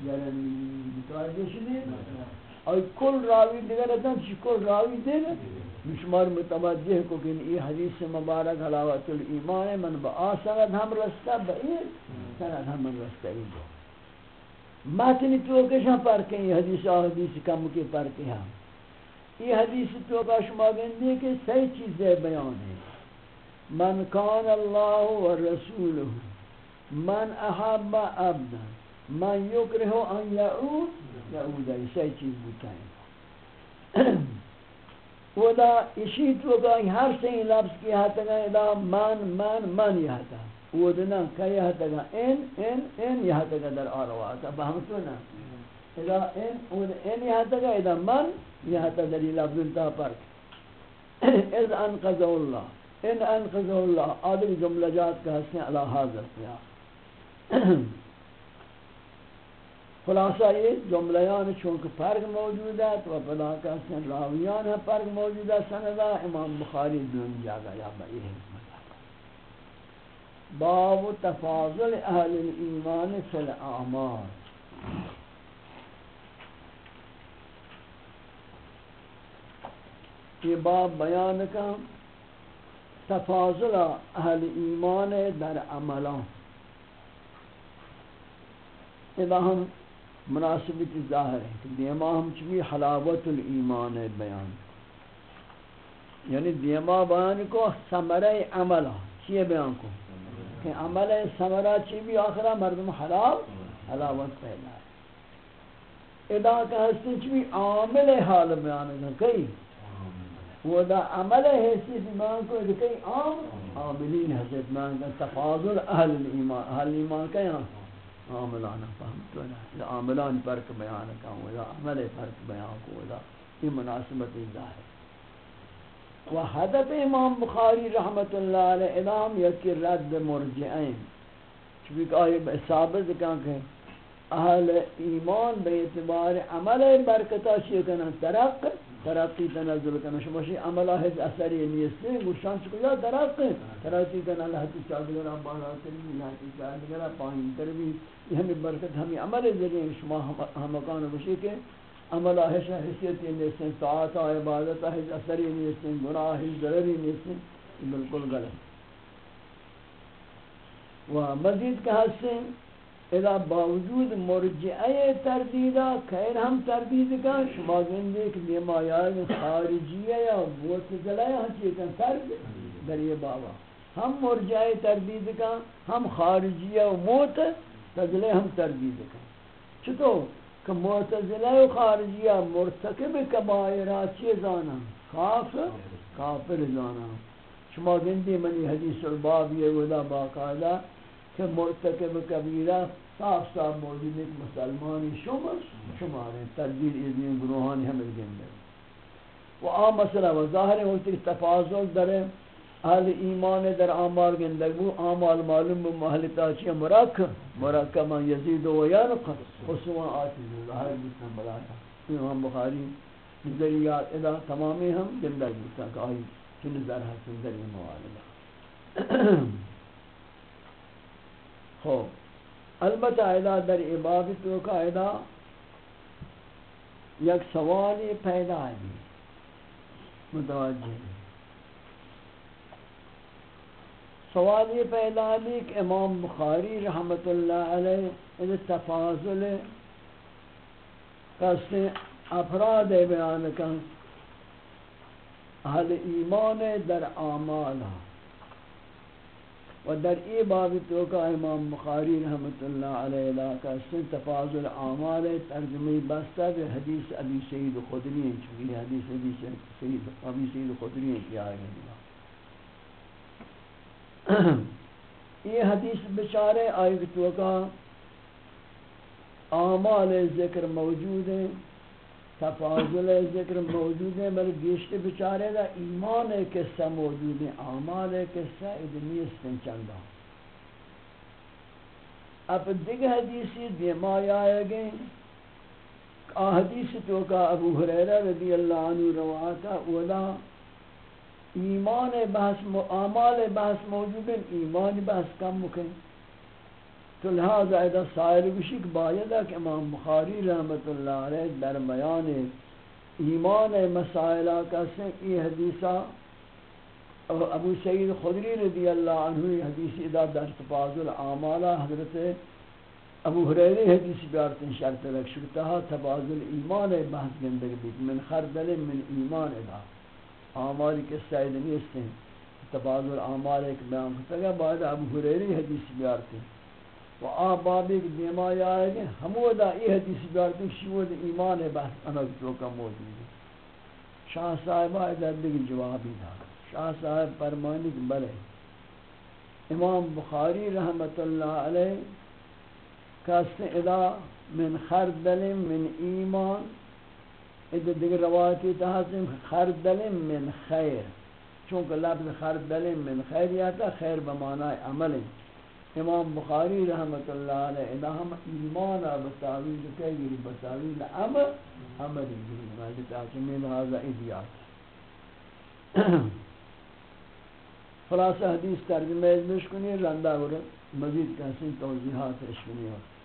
جلنی متوجہ شدید اور کل راوی دیگر رہتا ہے، کل راوی دیگر مشمار متوجہ کو کہ یہ حدیث مبارک حلاوت الایمان من با آسند ہم رستہ، با این سند ہم رستہ، این متن تو کشاں پر کہ یہ حدیث، آ حدیث کم کے پر کہ ہم یہ حدیث تو کا شما گندے کہ صحیح چیزیں بیان ہے۔ من کان اللہ و رسولہ، من احب عبدا من یکرہ ان یعود یعود ہے صحیح چیز بوتا ہے۔ [CLEARS THROAT] ودا اسی تو کا ہر سے لفظ کی ہاتھ گا من من من یہ ہاتھ ودنا كي هتجا ان ان ان يهتجا در آروات بهمتونا اذا ان ود ان يهتجا اذا من يهتجا للفظ تا فرق. اذ انقذ الله. ان انقذ الله. آدم جملہ جات کا حسن على حاضر کیا خلاصہ یہ جملیان چونکہ فرق موجود ہے تو پدا کا حسن راویان ہے فرق موجود ہے سندہ امام بخاری دون جاگا یا بئی حکمت باب تفاضل اہل الایمان فی الاعمال. یہ باب بیان کا تفاضل اہل ایمان در عملان. اذا ہم مناسبت ظاہر ہے کہ دیما ہم چوی حلاوت الایمان بیان یعنی دیما بیان کو ثمرہ عملہ چیئے بیان کو؟ کہ عمل ثمرہ چی بھی آخرہ مردم حلال حلاوت پیدا ہے۔ ادا کا ہستی چی بھی عامل حال بیان ہے کئی۔ وہ دا عمل حیثیت ایمان کو کہ کئی عام عاملین حضرت مان کا تفاضل اہل ایمان اہل ایمان کا یہاں عاملان فهمتو نا عاملان فرق بیان کا وہ عمل فرق بیان کو یہ مناسبت ظاہر و حدث امام بخاری رحمت اللہ علیہ ادام یکی رد مرجعین، چونکہ کہ آئی ثابت کہاں کہ اہل ایمان بے اعتبار عمل برکتا چیئے کنا ترق، ترقی تنزل کنا شماشی عملہ حج اثری نیستے گوشان چکو یا ترق، ترقی کنا لحظی چاہتے گرہ بالا تربی لحظی چاہتے گرہ پاہین تربی، یہ ہمیں برکت، ہمیں عمل ذریعے شما ہمکان بشی کے عمل آہش حیثیتی نیستن طاعت عبادت آہش اثری نیستن گناہ ضرری نیستن یہ بالکل غلط۔ و مزید کہ حسن اذا باوجود مرجعه تردیدہ، خیر ہم تردید کا، شما گندے کہ یہ خارجیہ یا معتزلہ ہم چیکن فرد در یہ بابا ہم مرجعه تردید کا، ہم خارجیہ و معتزلہ ہم تردید کا۔ چطور؟ کہ معتزلہ و خارجیہ مرتکب کبائرہ چی زانا خاف کافر؟ زانا شما گندی منی حدیث الباب یہ ودا باقاعدہ کہ مرتکب کبیرہ صاف صاف موجود ایک مسلمانی شما شمارے تردید ازین گروہانی ہمیں گندے و آم مسئلہ و ظاہر ہوتی کہ تفاضل در اہل ایمان در آمال گندگ بو آمال معلوم بو محلتا چی مراکم مراکم من یزید و ینقص خصوان آتی ظاہر بودتن بلاتا امام بخاری ذریعات ادا تمامی ہم گندگ بودتن کہ آئی چی نظر حسن در این موالدہ خوب۔ البتہ ادا در عبادتوں کا ادا یک سوالی پیدا ہے۔ متوجہ۔ ہے سوال یہ پیدا بھی کہ امام بخاری رحمت اللہ علیہ ان تفاضل کسے افراد بیان کن، اہل ایمان در اعمال ہاں۔ و در ای باب تو کا امام بخاری رحمت اللہ علیہ لا کسے تفاضل اعمال ترجمہ بستہ حدیث ابی سعید خدری چونکہ حدیث ابی سعید ابی سعید خدری کیا ہے یہ حدیث بچارے آئی تو کا اعمال ذکر موجود ہیں، تفاضل ذکر موجود ہیں، بلکہ گیشت بچارے دا ایمان قصہ موجود ہیں اعمال قصہ ادنی استن چندہ اب دیکھ حدیثی دیمائی آئے گئے۔ حدیث تو کا ابو حریرہ رضی اللہ عنہ روایتا اولا ایمان بحث اعمال بحث موجود ہیں، ایمان بحث کم مکن تو لہذا اذا سائر بشک باید کہ امام بخاری رحمت اللہ علیہ در بیان ایمان مسائلہ کا سے یہ حدیثہ، ابو سعید خدری رضی اللہ عنہ حدیث ادا در تفاضل اعمالہ حضرت ابو حریری حدیث بیارتن شرط رکھ شکتہ تفاضل ایمان بحث گندگ بیت من خردل من ایمان ادا اعمال کے سائد نیست ہیں۔ تبادل اعمال ایک بیان کرتا گیا بعد ابو حریری حدیث بیارتے و آباب ایک دیما آئے گئے ہمو دا حدیث بیارتے ہیں شیود ایمان بحث انک تو کا موجود ہے شاہ صاحبہ ادھر دیکھ جوابی دا شاہ صاحب فرمانی کہ بلے امام بخاری رحمت اللہ علیہ کہتے ادا من خردل من ایمان ادھر دیگر روایتی تحسن خردل من خیر، چونکہ لفظ خردل من خیر یا تا خیر بمعنی عمل امام بخاری رحمت اللہ علیہ ادا ہم ایمان بتاویل کہ یہ بتاویل عمل عمل گری مالتا چمی لہذا ادیات خلاصہ حدیث ترجمہ ازمش کنی رندہ مزید کہسن توضیحات اشکنی ہوتا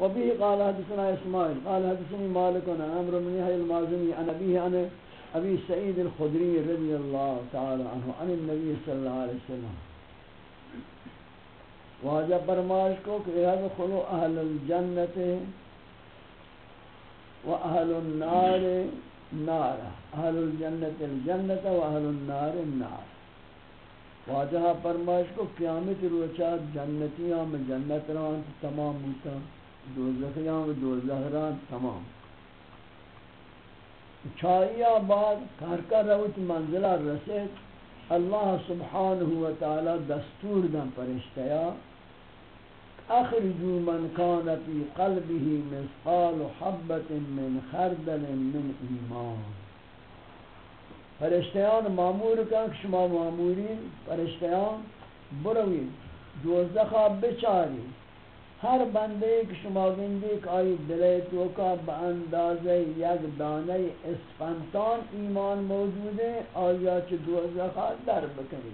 وبه قال حدثنا إسماعيل قال حدثني مالك عن عمرو بن يحيى المازني عن أبيه عن أبي سعيد الخدري رضي الله تعالى عنه عن النبي صلى الله عليه وسلم. واجب فرمائش کو کہ يدخل أهل الجنه واهل النار نار أهل الجنه الجنه واهل النار النار. واجہ فرمائش کو قیامت روچا جنتیاں میں جنت ران تمام ہوتا دوزخیان و دوزخران تمام۔ چاہیا بعد کارکا روت منزلہ رسید اللہ سبحانہ وتعالی دستور دن پرشتیا، اخرجو من کان فی قلبه مثقال حبت من خردل من ایمان۔ فرشتیان معمور کن شما معمورین فرشتیان بروی دوزخا بچاری۔ ہر بندے ایک شما گندے کہ آئی دلے تو کا باندازے یک دانے اسفنتان ایمان موجود ہے آیا چھ دوزخا در بکنی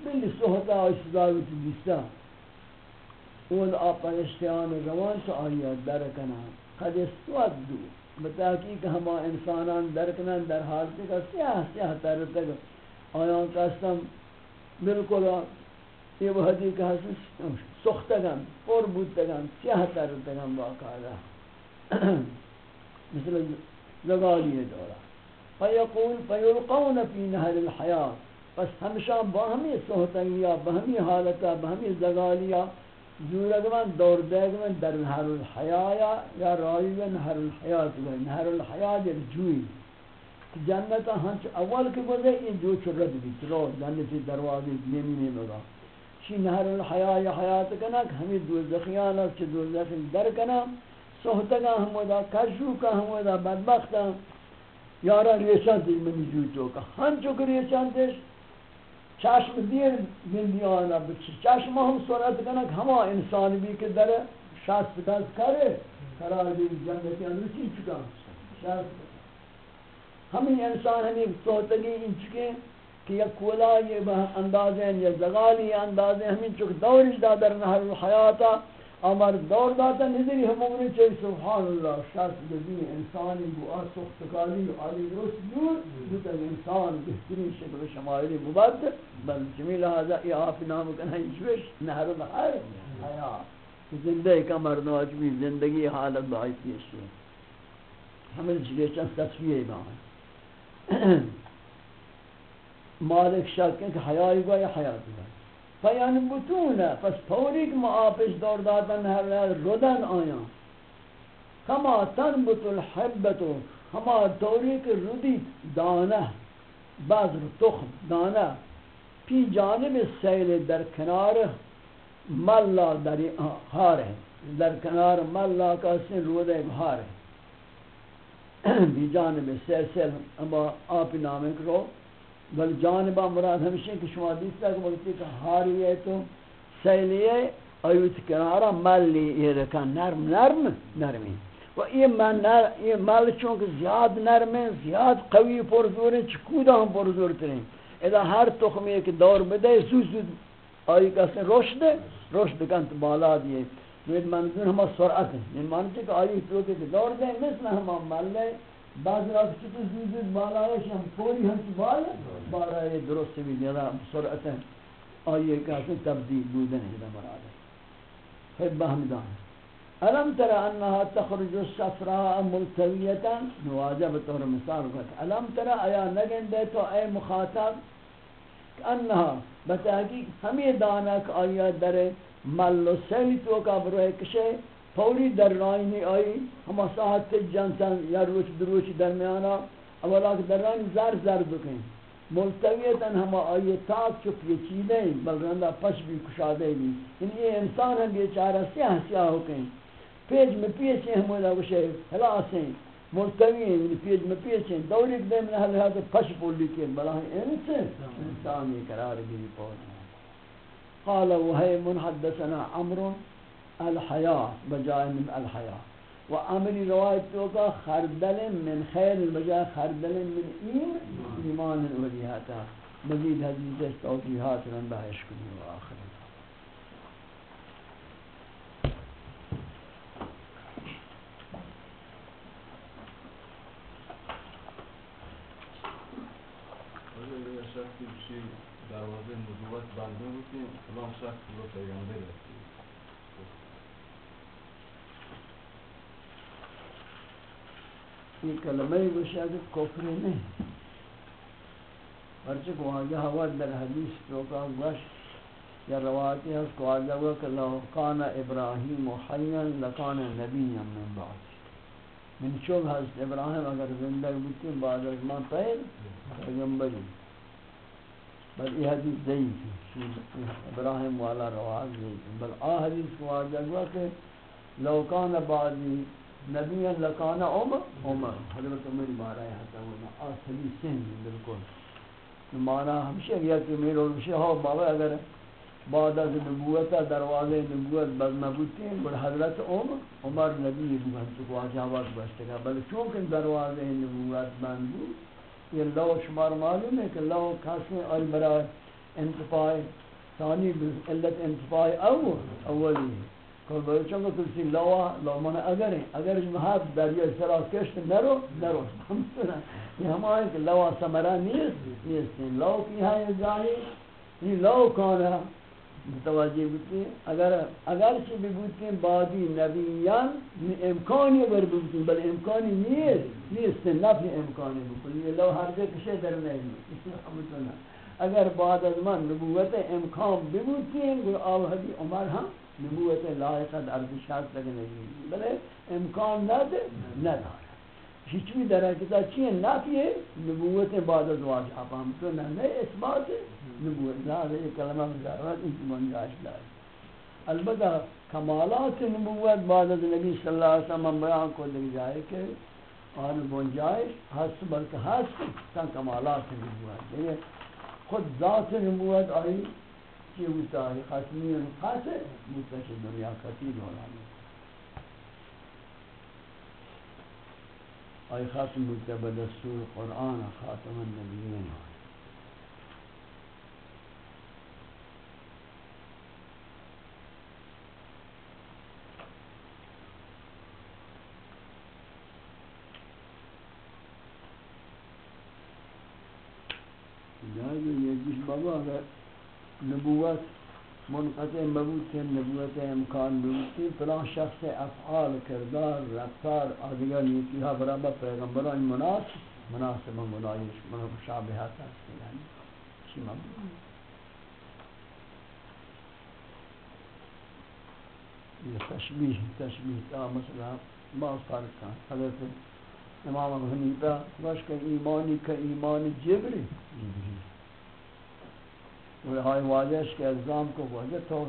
بلی صحتا آئی صداوی تو دیستا اول آپرشتیان روان تو آیا در کنا قد استواد دو بتاکی ہما انسانان در کنا در حالتی کا سیاہ سیاہ تر تک آیا کستم بالکل یہ وہ حدیث کا حسن سختگن پر بودتگن سیاه تر ترتگن باقاعدہ مثل زغالی دورا فیقول، فیلقون فی نهر الحیات پس ہمشہ باہمی سہتنگیا باہمی حالتا باہمی زغالیا. زورگمن دور دیگمن در نهر الحیات یا رائیو نهر الحیات نهر الحیات جوئی جنت ہنچ اول کے بودے یہ جو چرد بھی چلو جنتی دروازی نیمی نیمی چی نهر الحیا یا حیات کنا کہ ہمیں دوزخیان چی دوزخ در کنا سہتگا ہمودا کشو کا ہمودا، بدبختا. یارا ریشان تیج منی جوتو کا ہم چک ریشان تیج چشم دیر بندیانا بچی. چشم ہم صورت کنک ہما انسان بھی کہ در شست دست کرے، قرار بھی جنتی اندر چی چکا؟ شست. ہمیں انسان ہمیں توتگی ان چکے کہ یا کولا یہ اندازیں یا زغالی اندازیں ہمیں چک دورش دا در نحر الحیاتا امر دور داتا نظری ہمونی چاہی سبحان اللہ شخص جزی انسانی بو آسخت کالی علی درست دور بوتا انسان بہترین شکل شمائلی مباد بل جمیل لہذا ای آپ نام کنا ایشوش نہر الحر حیات زندگی کا مردواج بھی زندگی حالت بائی پیشی ہمیں جگہ چند تصویہ بان مالک شک کہ حیائی گوا یا حیات گوا فینبتون یعنی پس پوری که ما آپش دور دادن هر ردن آیا کما تنبت الحبتو ہما طوری که ردی دانه بذر تخم دانه پی جانب سیل در کنار ملا در ہار ہے۔ در کنار ملا کا سن رود ایک ہار ہے۔ بی جانب سیل سیل، اما آپ نامے کرو بل جانبہ مراد ہمشہ کہ شما دیستا کہ وقتی کہ ہاری ہے تو سیلیے ایوت کنارا ملی یہ رکھا نرم نرم نرمی و یہ مل یہ مل چونکہ زیاد نرم زیاد قوی پرزور ہے چکودا ہم پرزور ترین اذا ہر تخمی ایک دور بدے سو سو آئی کسی رشد رشد کنت بالا دیئے۔ یہ منظور ہما سرعت ہے۔ یعنی یہ مانتے کہ آئی تو کہ دور دے مثل ہما مل ہے بعض رات چطور زود زود بالا ہے ہم پوری ہم کی بالا بالا ہے درست بھی دینا سرعت آئیے کہ اسے تبدیل بودن ہے مراد ہے پھر بہمدان علم ترى انها تخرج الصفراء ملتوية نواجب طور مثال قلت علم ترى ایا نگن دے تو اے مخاطب انها بتحقیق ہمیں دانک آیا در مل و سیل تو کا بروہ کشے فوری در رائنی آئی ہما ساعت جانتن یا روچ دروچ درمیانا اولا کہ در رائنی زر زر دکیں ملتویتاً ہما آئی تاک چو پیچیدے بل رندہ پش بھی کشادے بھی. یعنی یہ انسان ہم بیچارہ سیاہ سیاہ ہوکیں پیج میں پیچیں ہم اولا کشے حلاسیں ملتوی ہیں یعنی پیج میں پیچیں دوری کدے من حل ہے تو پش بولی کے بلا ہیں. انسے انسانی قرار بھی پہنچ قال وهي منحدثنا عمرو الحیاء بجائے من الحیاء و عملی روایت تو کا خردل من خیر بجائے خردل من این ایمان ولیہتا مزید حدیث توضیحات رن بحش کنی و آخر. دروازه نبوت بنده بودیم فلان شخص رو پیغمبر رسید. یہ کلمہ گوشہ کہ کفر نہیں۔ پرچہ کو آگے ہوا در حدیث تو کا گوش یا روایتی ہے، اس کو آگے ہوا کہ لو کان ابراہیم حیاں لکان نبی من بعد۔ من چوب حضرت ابراہیم اگر زندگی بودتی بعد از ما پہل پیغمبری بل یہ حدیث ضعیف ہے ابراہیم والا روایت ضعیف بل آ حدیث کو آگے ہوا کہ لو کان بعدی نبی لکان عمر عمر، حضرت عمر مارا ہے تا وہ اصلی سن بالکل۔ مانا ہمشہ گیا کہ میرے اور ہمشہ ہو، بابا اگر بعد از نبوت دروازے نبوت بز نبوتی بڑ حضرت عمر عمر نبی بہن تو واجہ آواز بستے گا بل چونکہ دروازے نبوت بند بود، یہ لو شمار معلوم ہے کہ لو کھاسنے اور برا انتفاع، ثانی علت انتفاع اول، اولی کل بھائی چنگو تلسی لوا لو من اگر اگر جمہات دریا سرا کشت نرو نرو یہ ہمارے کہ لوا سمرا نیست نیست لو کی ہے ظاہر یہ لو کانا متوجہ بودتی اگر اگر چی بودتی بعدی نبیان امکانی بر بودتی بل امکانی نیست نیست نفی امکانی بودتی یہ لو ہر جا کشے در نہیں اگر بعد از من نبوت امکان بودتی آو حدی عمر ہم نبوت لائق عرض شرط لگنے نہیں بلے امکان نہ دے نہ دار ہیچ بھی درجہ چیئے نفی نبوت بعد از واجہ ہم تو نہ نئے اثبات نبوت لا یہ کلمہ مجرد ان کی منجاش لائے البتہ کمالات نبوت بعد از نبی صلی اللہ علیہ وسلم بیان کو لگ جائے کہ آن گنجائش ہست بلکہ ہست تا کمالات نبوت۔ خود ذات نبوت آئی چی ہوتا ہے ختمی خاص مستش دنیا خطیب ہونا آئی ختم ہوتا بدستور قرآن خاتم النبیین جائے یہ جس بابا اگر نبوت، منقطع مبوت سے نبوت امکان بوتی فلان شخص افعال، کردار، رفتار آدگر نیتی ها برابر پیغمبران مناسب مناسب منایش مشابهات هست یعنی چی مبوت؟ یہ تشبیح تشبیح تا مثلا بعض فرق کن حضرت امام ابو حنیفہ باش کہ ایمانی کا ایمان جبری. وہ واجش کے الزام کو واجہ تو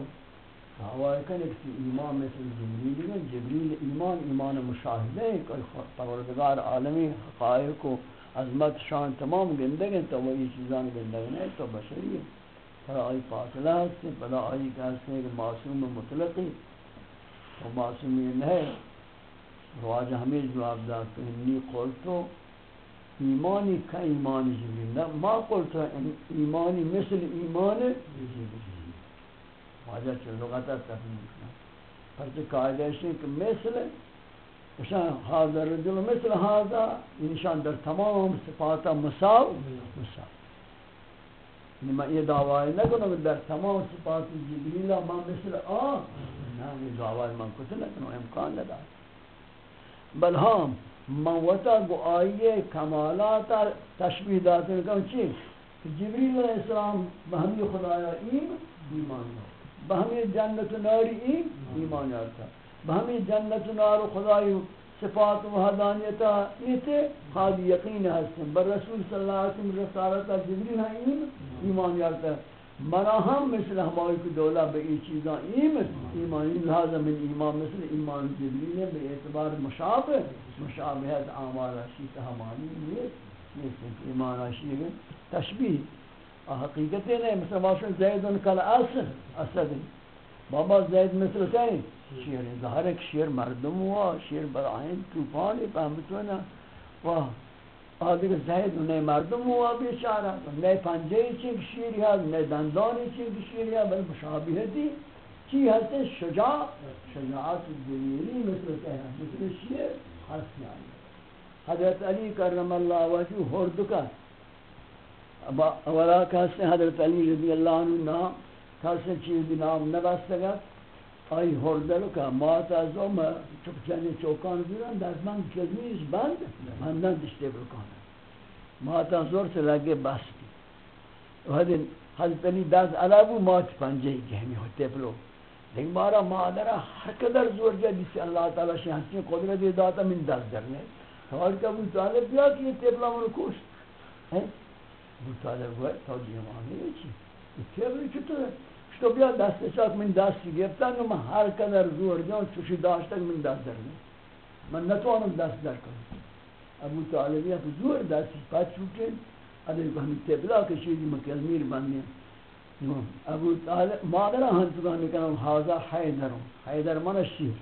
ہوائی کن ایک ایمان مثل جبریل ہے۔ جبریل ایمان ایمان مشاہدہ ہے کہ پروردگار عالمی حقائق و عظمت، شان، تمام گندگیں تو وہ یہ چیزان گندگیں ہیں، تو بشری ہے پر آئی فاصلہ ہے بلا آئی کہتے ہیں کہ معصوم مطلقی و معصومی نہیں رواج ہمیں جواب داتے ہیں انی قلتو ایمانی کا ایمان جبریل نا ما قلتو ایمانی مثل ایمان جبریل واجہ چل لغتا تفہیم کرنا پرچہ قائدہ ہے کہ مثل وشان حاضر رجل مثل حاضر انشان در تمام صفاتا مساو مساو یعنی میں یہ دعوی نہ کروں کہ در تمام صفات جبریل ما مثل آن نہ یہ دعوی من کچھ نہ امکان نہ بل ہم موتا گو آئیے کمالات تشبیح داتے ہیں چی جبریل علیہ السلام بہمی خدایا ایم ایمان بہمی جنت و ناری ایم ایمان یارتا بہمی جنت و نار خدای صفات و حدانیتا ایتے خالی یقین ہستن۔ بر رسول صلی اللہ علیہ وسلم رسالتا جبریل ہے ایم ایمان یارتا منا ہم مثل ہماری کو دولا بے ای چیزاں ایمت ایمان لہذا من ایمان مثل ایمان جبریل بے اعتبار مشابہ مشابہت آمال شیط ہمانی نیت نیت ایمان آشیئے تشبیح حقیقت نہیں مثل باشن زیدن کل اصل اصل بابا زید مثل کہیں شیر ظاہر ایک شیر مردم ہوا، شیر برائن توفانی پہمتونا۔ واہ! آدھے زید نے مردم ہوا بیچارہ نئے پنجے چنک شیری ہے نئے دندانی چنک شیری ہے بل مشابہتی چی ہستے شجاع. شجاعت دلیلی مثل کہنا مثل شیر حسن آئی حضرت علی کرم اللہ وجہ ہردکا اولا کہتے ہیں حضرت علی رضی اللہ عنہ نام کہتے ہیں چیز بھی نام نبستگا آئی هردلو که ما از اون چوک چوکان بیرن دست من کلمیش بند، من ندشته بکنم. ما از زور سے لگه بستی. و هدین حضرت علی دست علابو ما چه پنجه ای که همی ہوتے بلو لیکن مارا مادر هر قدر زور جا دیسی اللہ تعالی شی قدرت داتا من دست درنے حال که ابو طالب بیا که یہ تبلا منو کشت. ابو طالب گوه تا دیمانی چی؟ تبلی چطوره؟ تو بیا دست چاک من دستی گرفتن و من هر قدر زور جان چوشی داشتن من دست در من نتوانم دست در کنم. ابو طالبی اب زور دستی پاچ چوکن ادھر کو ہمیں تبلا کشیدی مکلمیر بننے ابو طالب مادر ہن تو ہمیں کنم حاضر حیدرم. حیدر من شیر.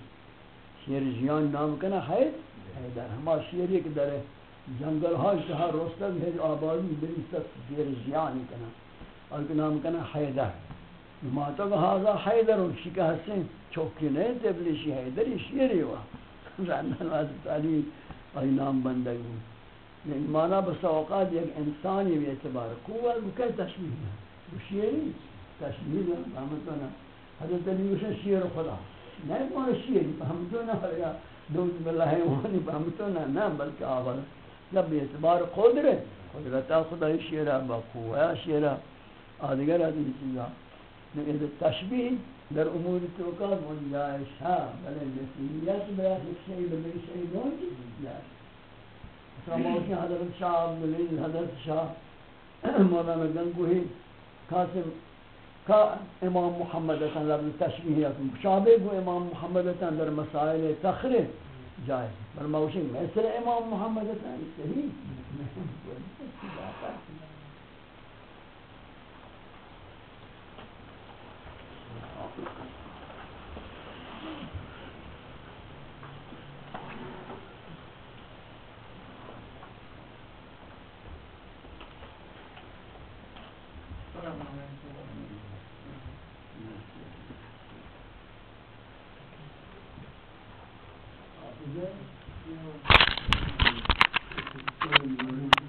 شیر جیان نام کنا حید؟ حیدر. ہما شیری کہ در جنگل ها جہاں رستم ہے آبادی بریست شیر جیانی کنا اور نام کنا حیدر. ماتا کو حاضر حیدر و شکا حسین چوکی نہیں تبلیشی حیدری شیری ہوا رہنان حضرت علی آئی نام بندگ ہوں مانا بس اوقات ایک انسانی بھی اعتبار قوت وہ کئی تشمیل ہے شیری تشمیل ہے فهمتونا حضرت علی وشن شیر خدا نہیں مانا شیری فهمتونا فرگا دوست باللہ حیوانی فهمتونا نا بلکہ آور لب اعتبار قدرت قدرتا خدای شیرہ با قوت شیرہ آدگر آدگر چیزا تشبیه در امور توکات گنجایش ها. بله مثلیت برای یک شیء به یک شیء گنجایش مثلا موسی حضرت شاه عبدالعزیز، حضرت شاه مولانا گنگوهی قاسم کا امام محمد تن لفظ تشبیه یکم شابه گو امام محمد تن در مسائل تخره جای بر موسی مثل امام محمد تن صحیح.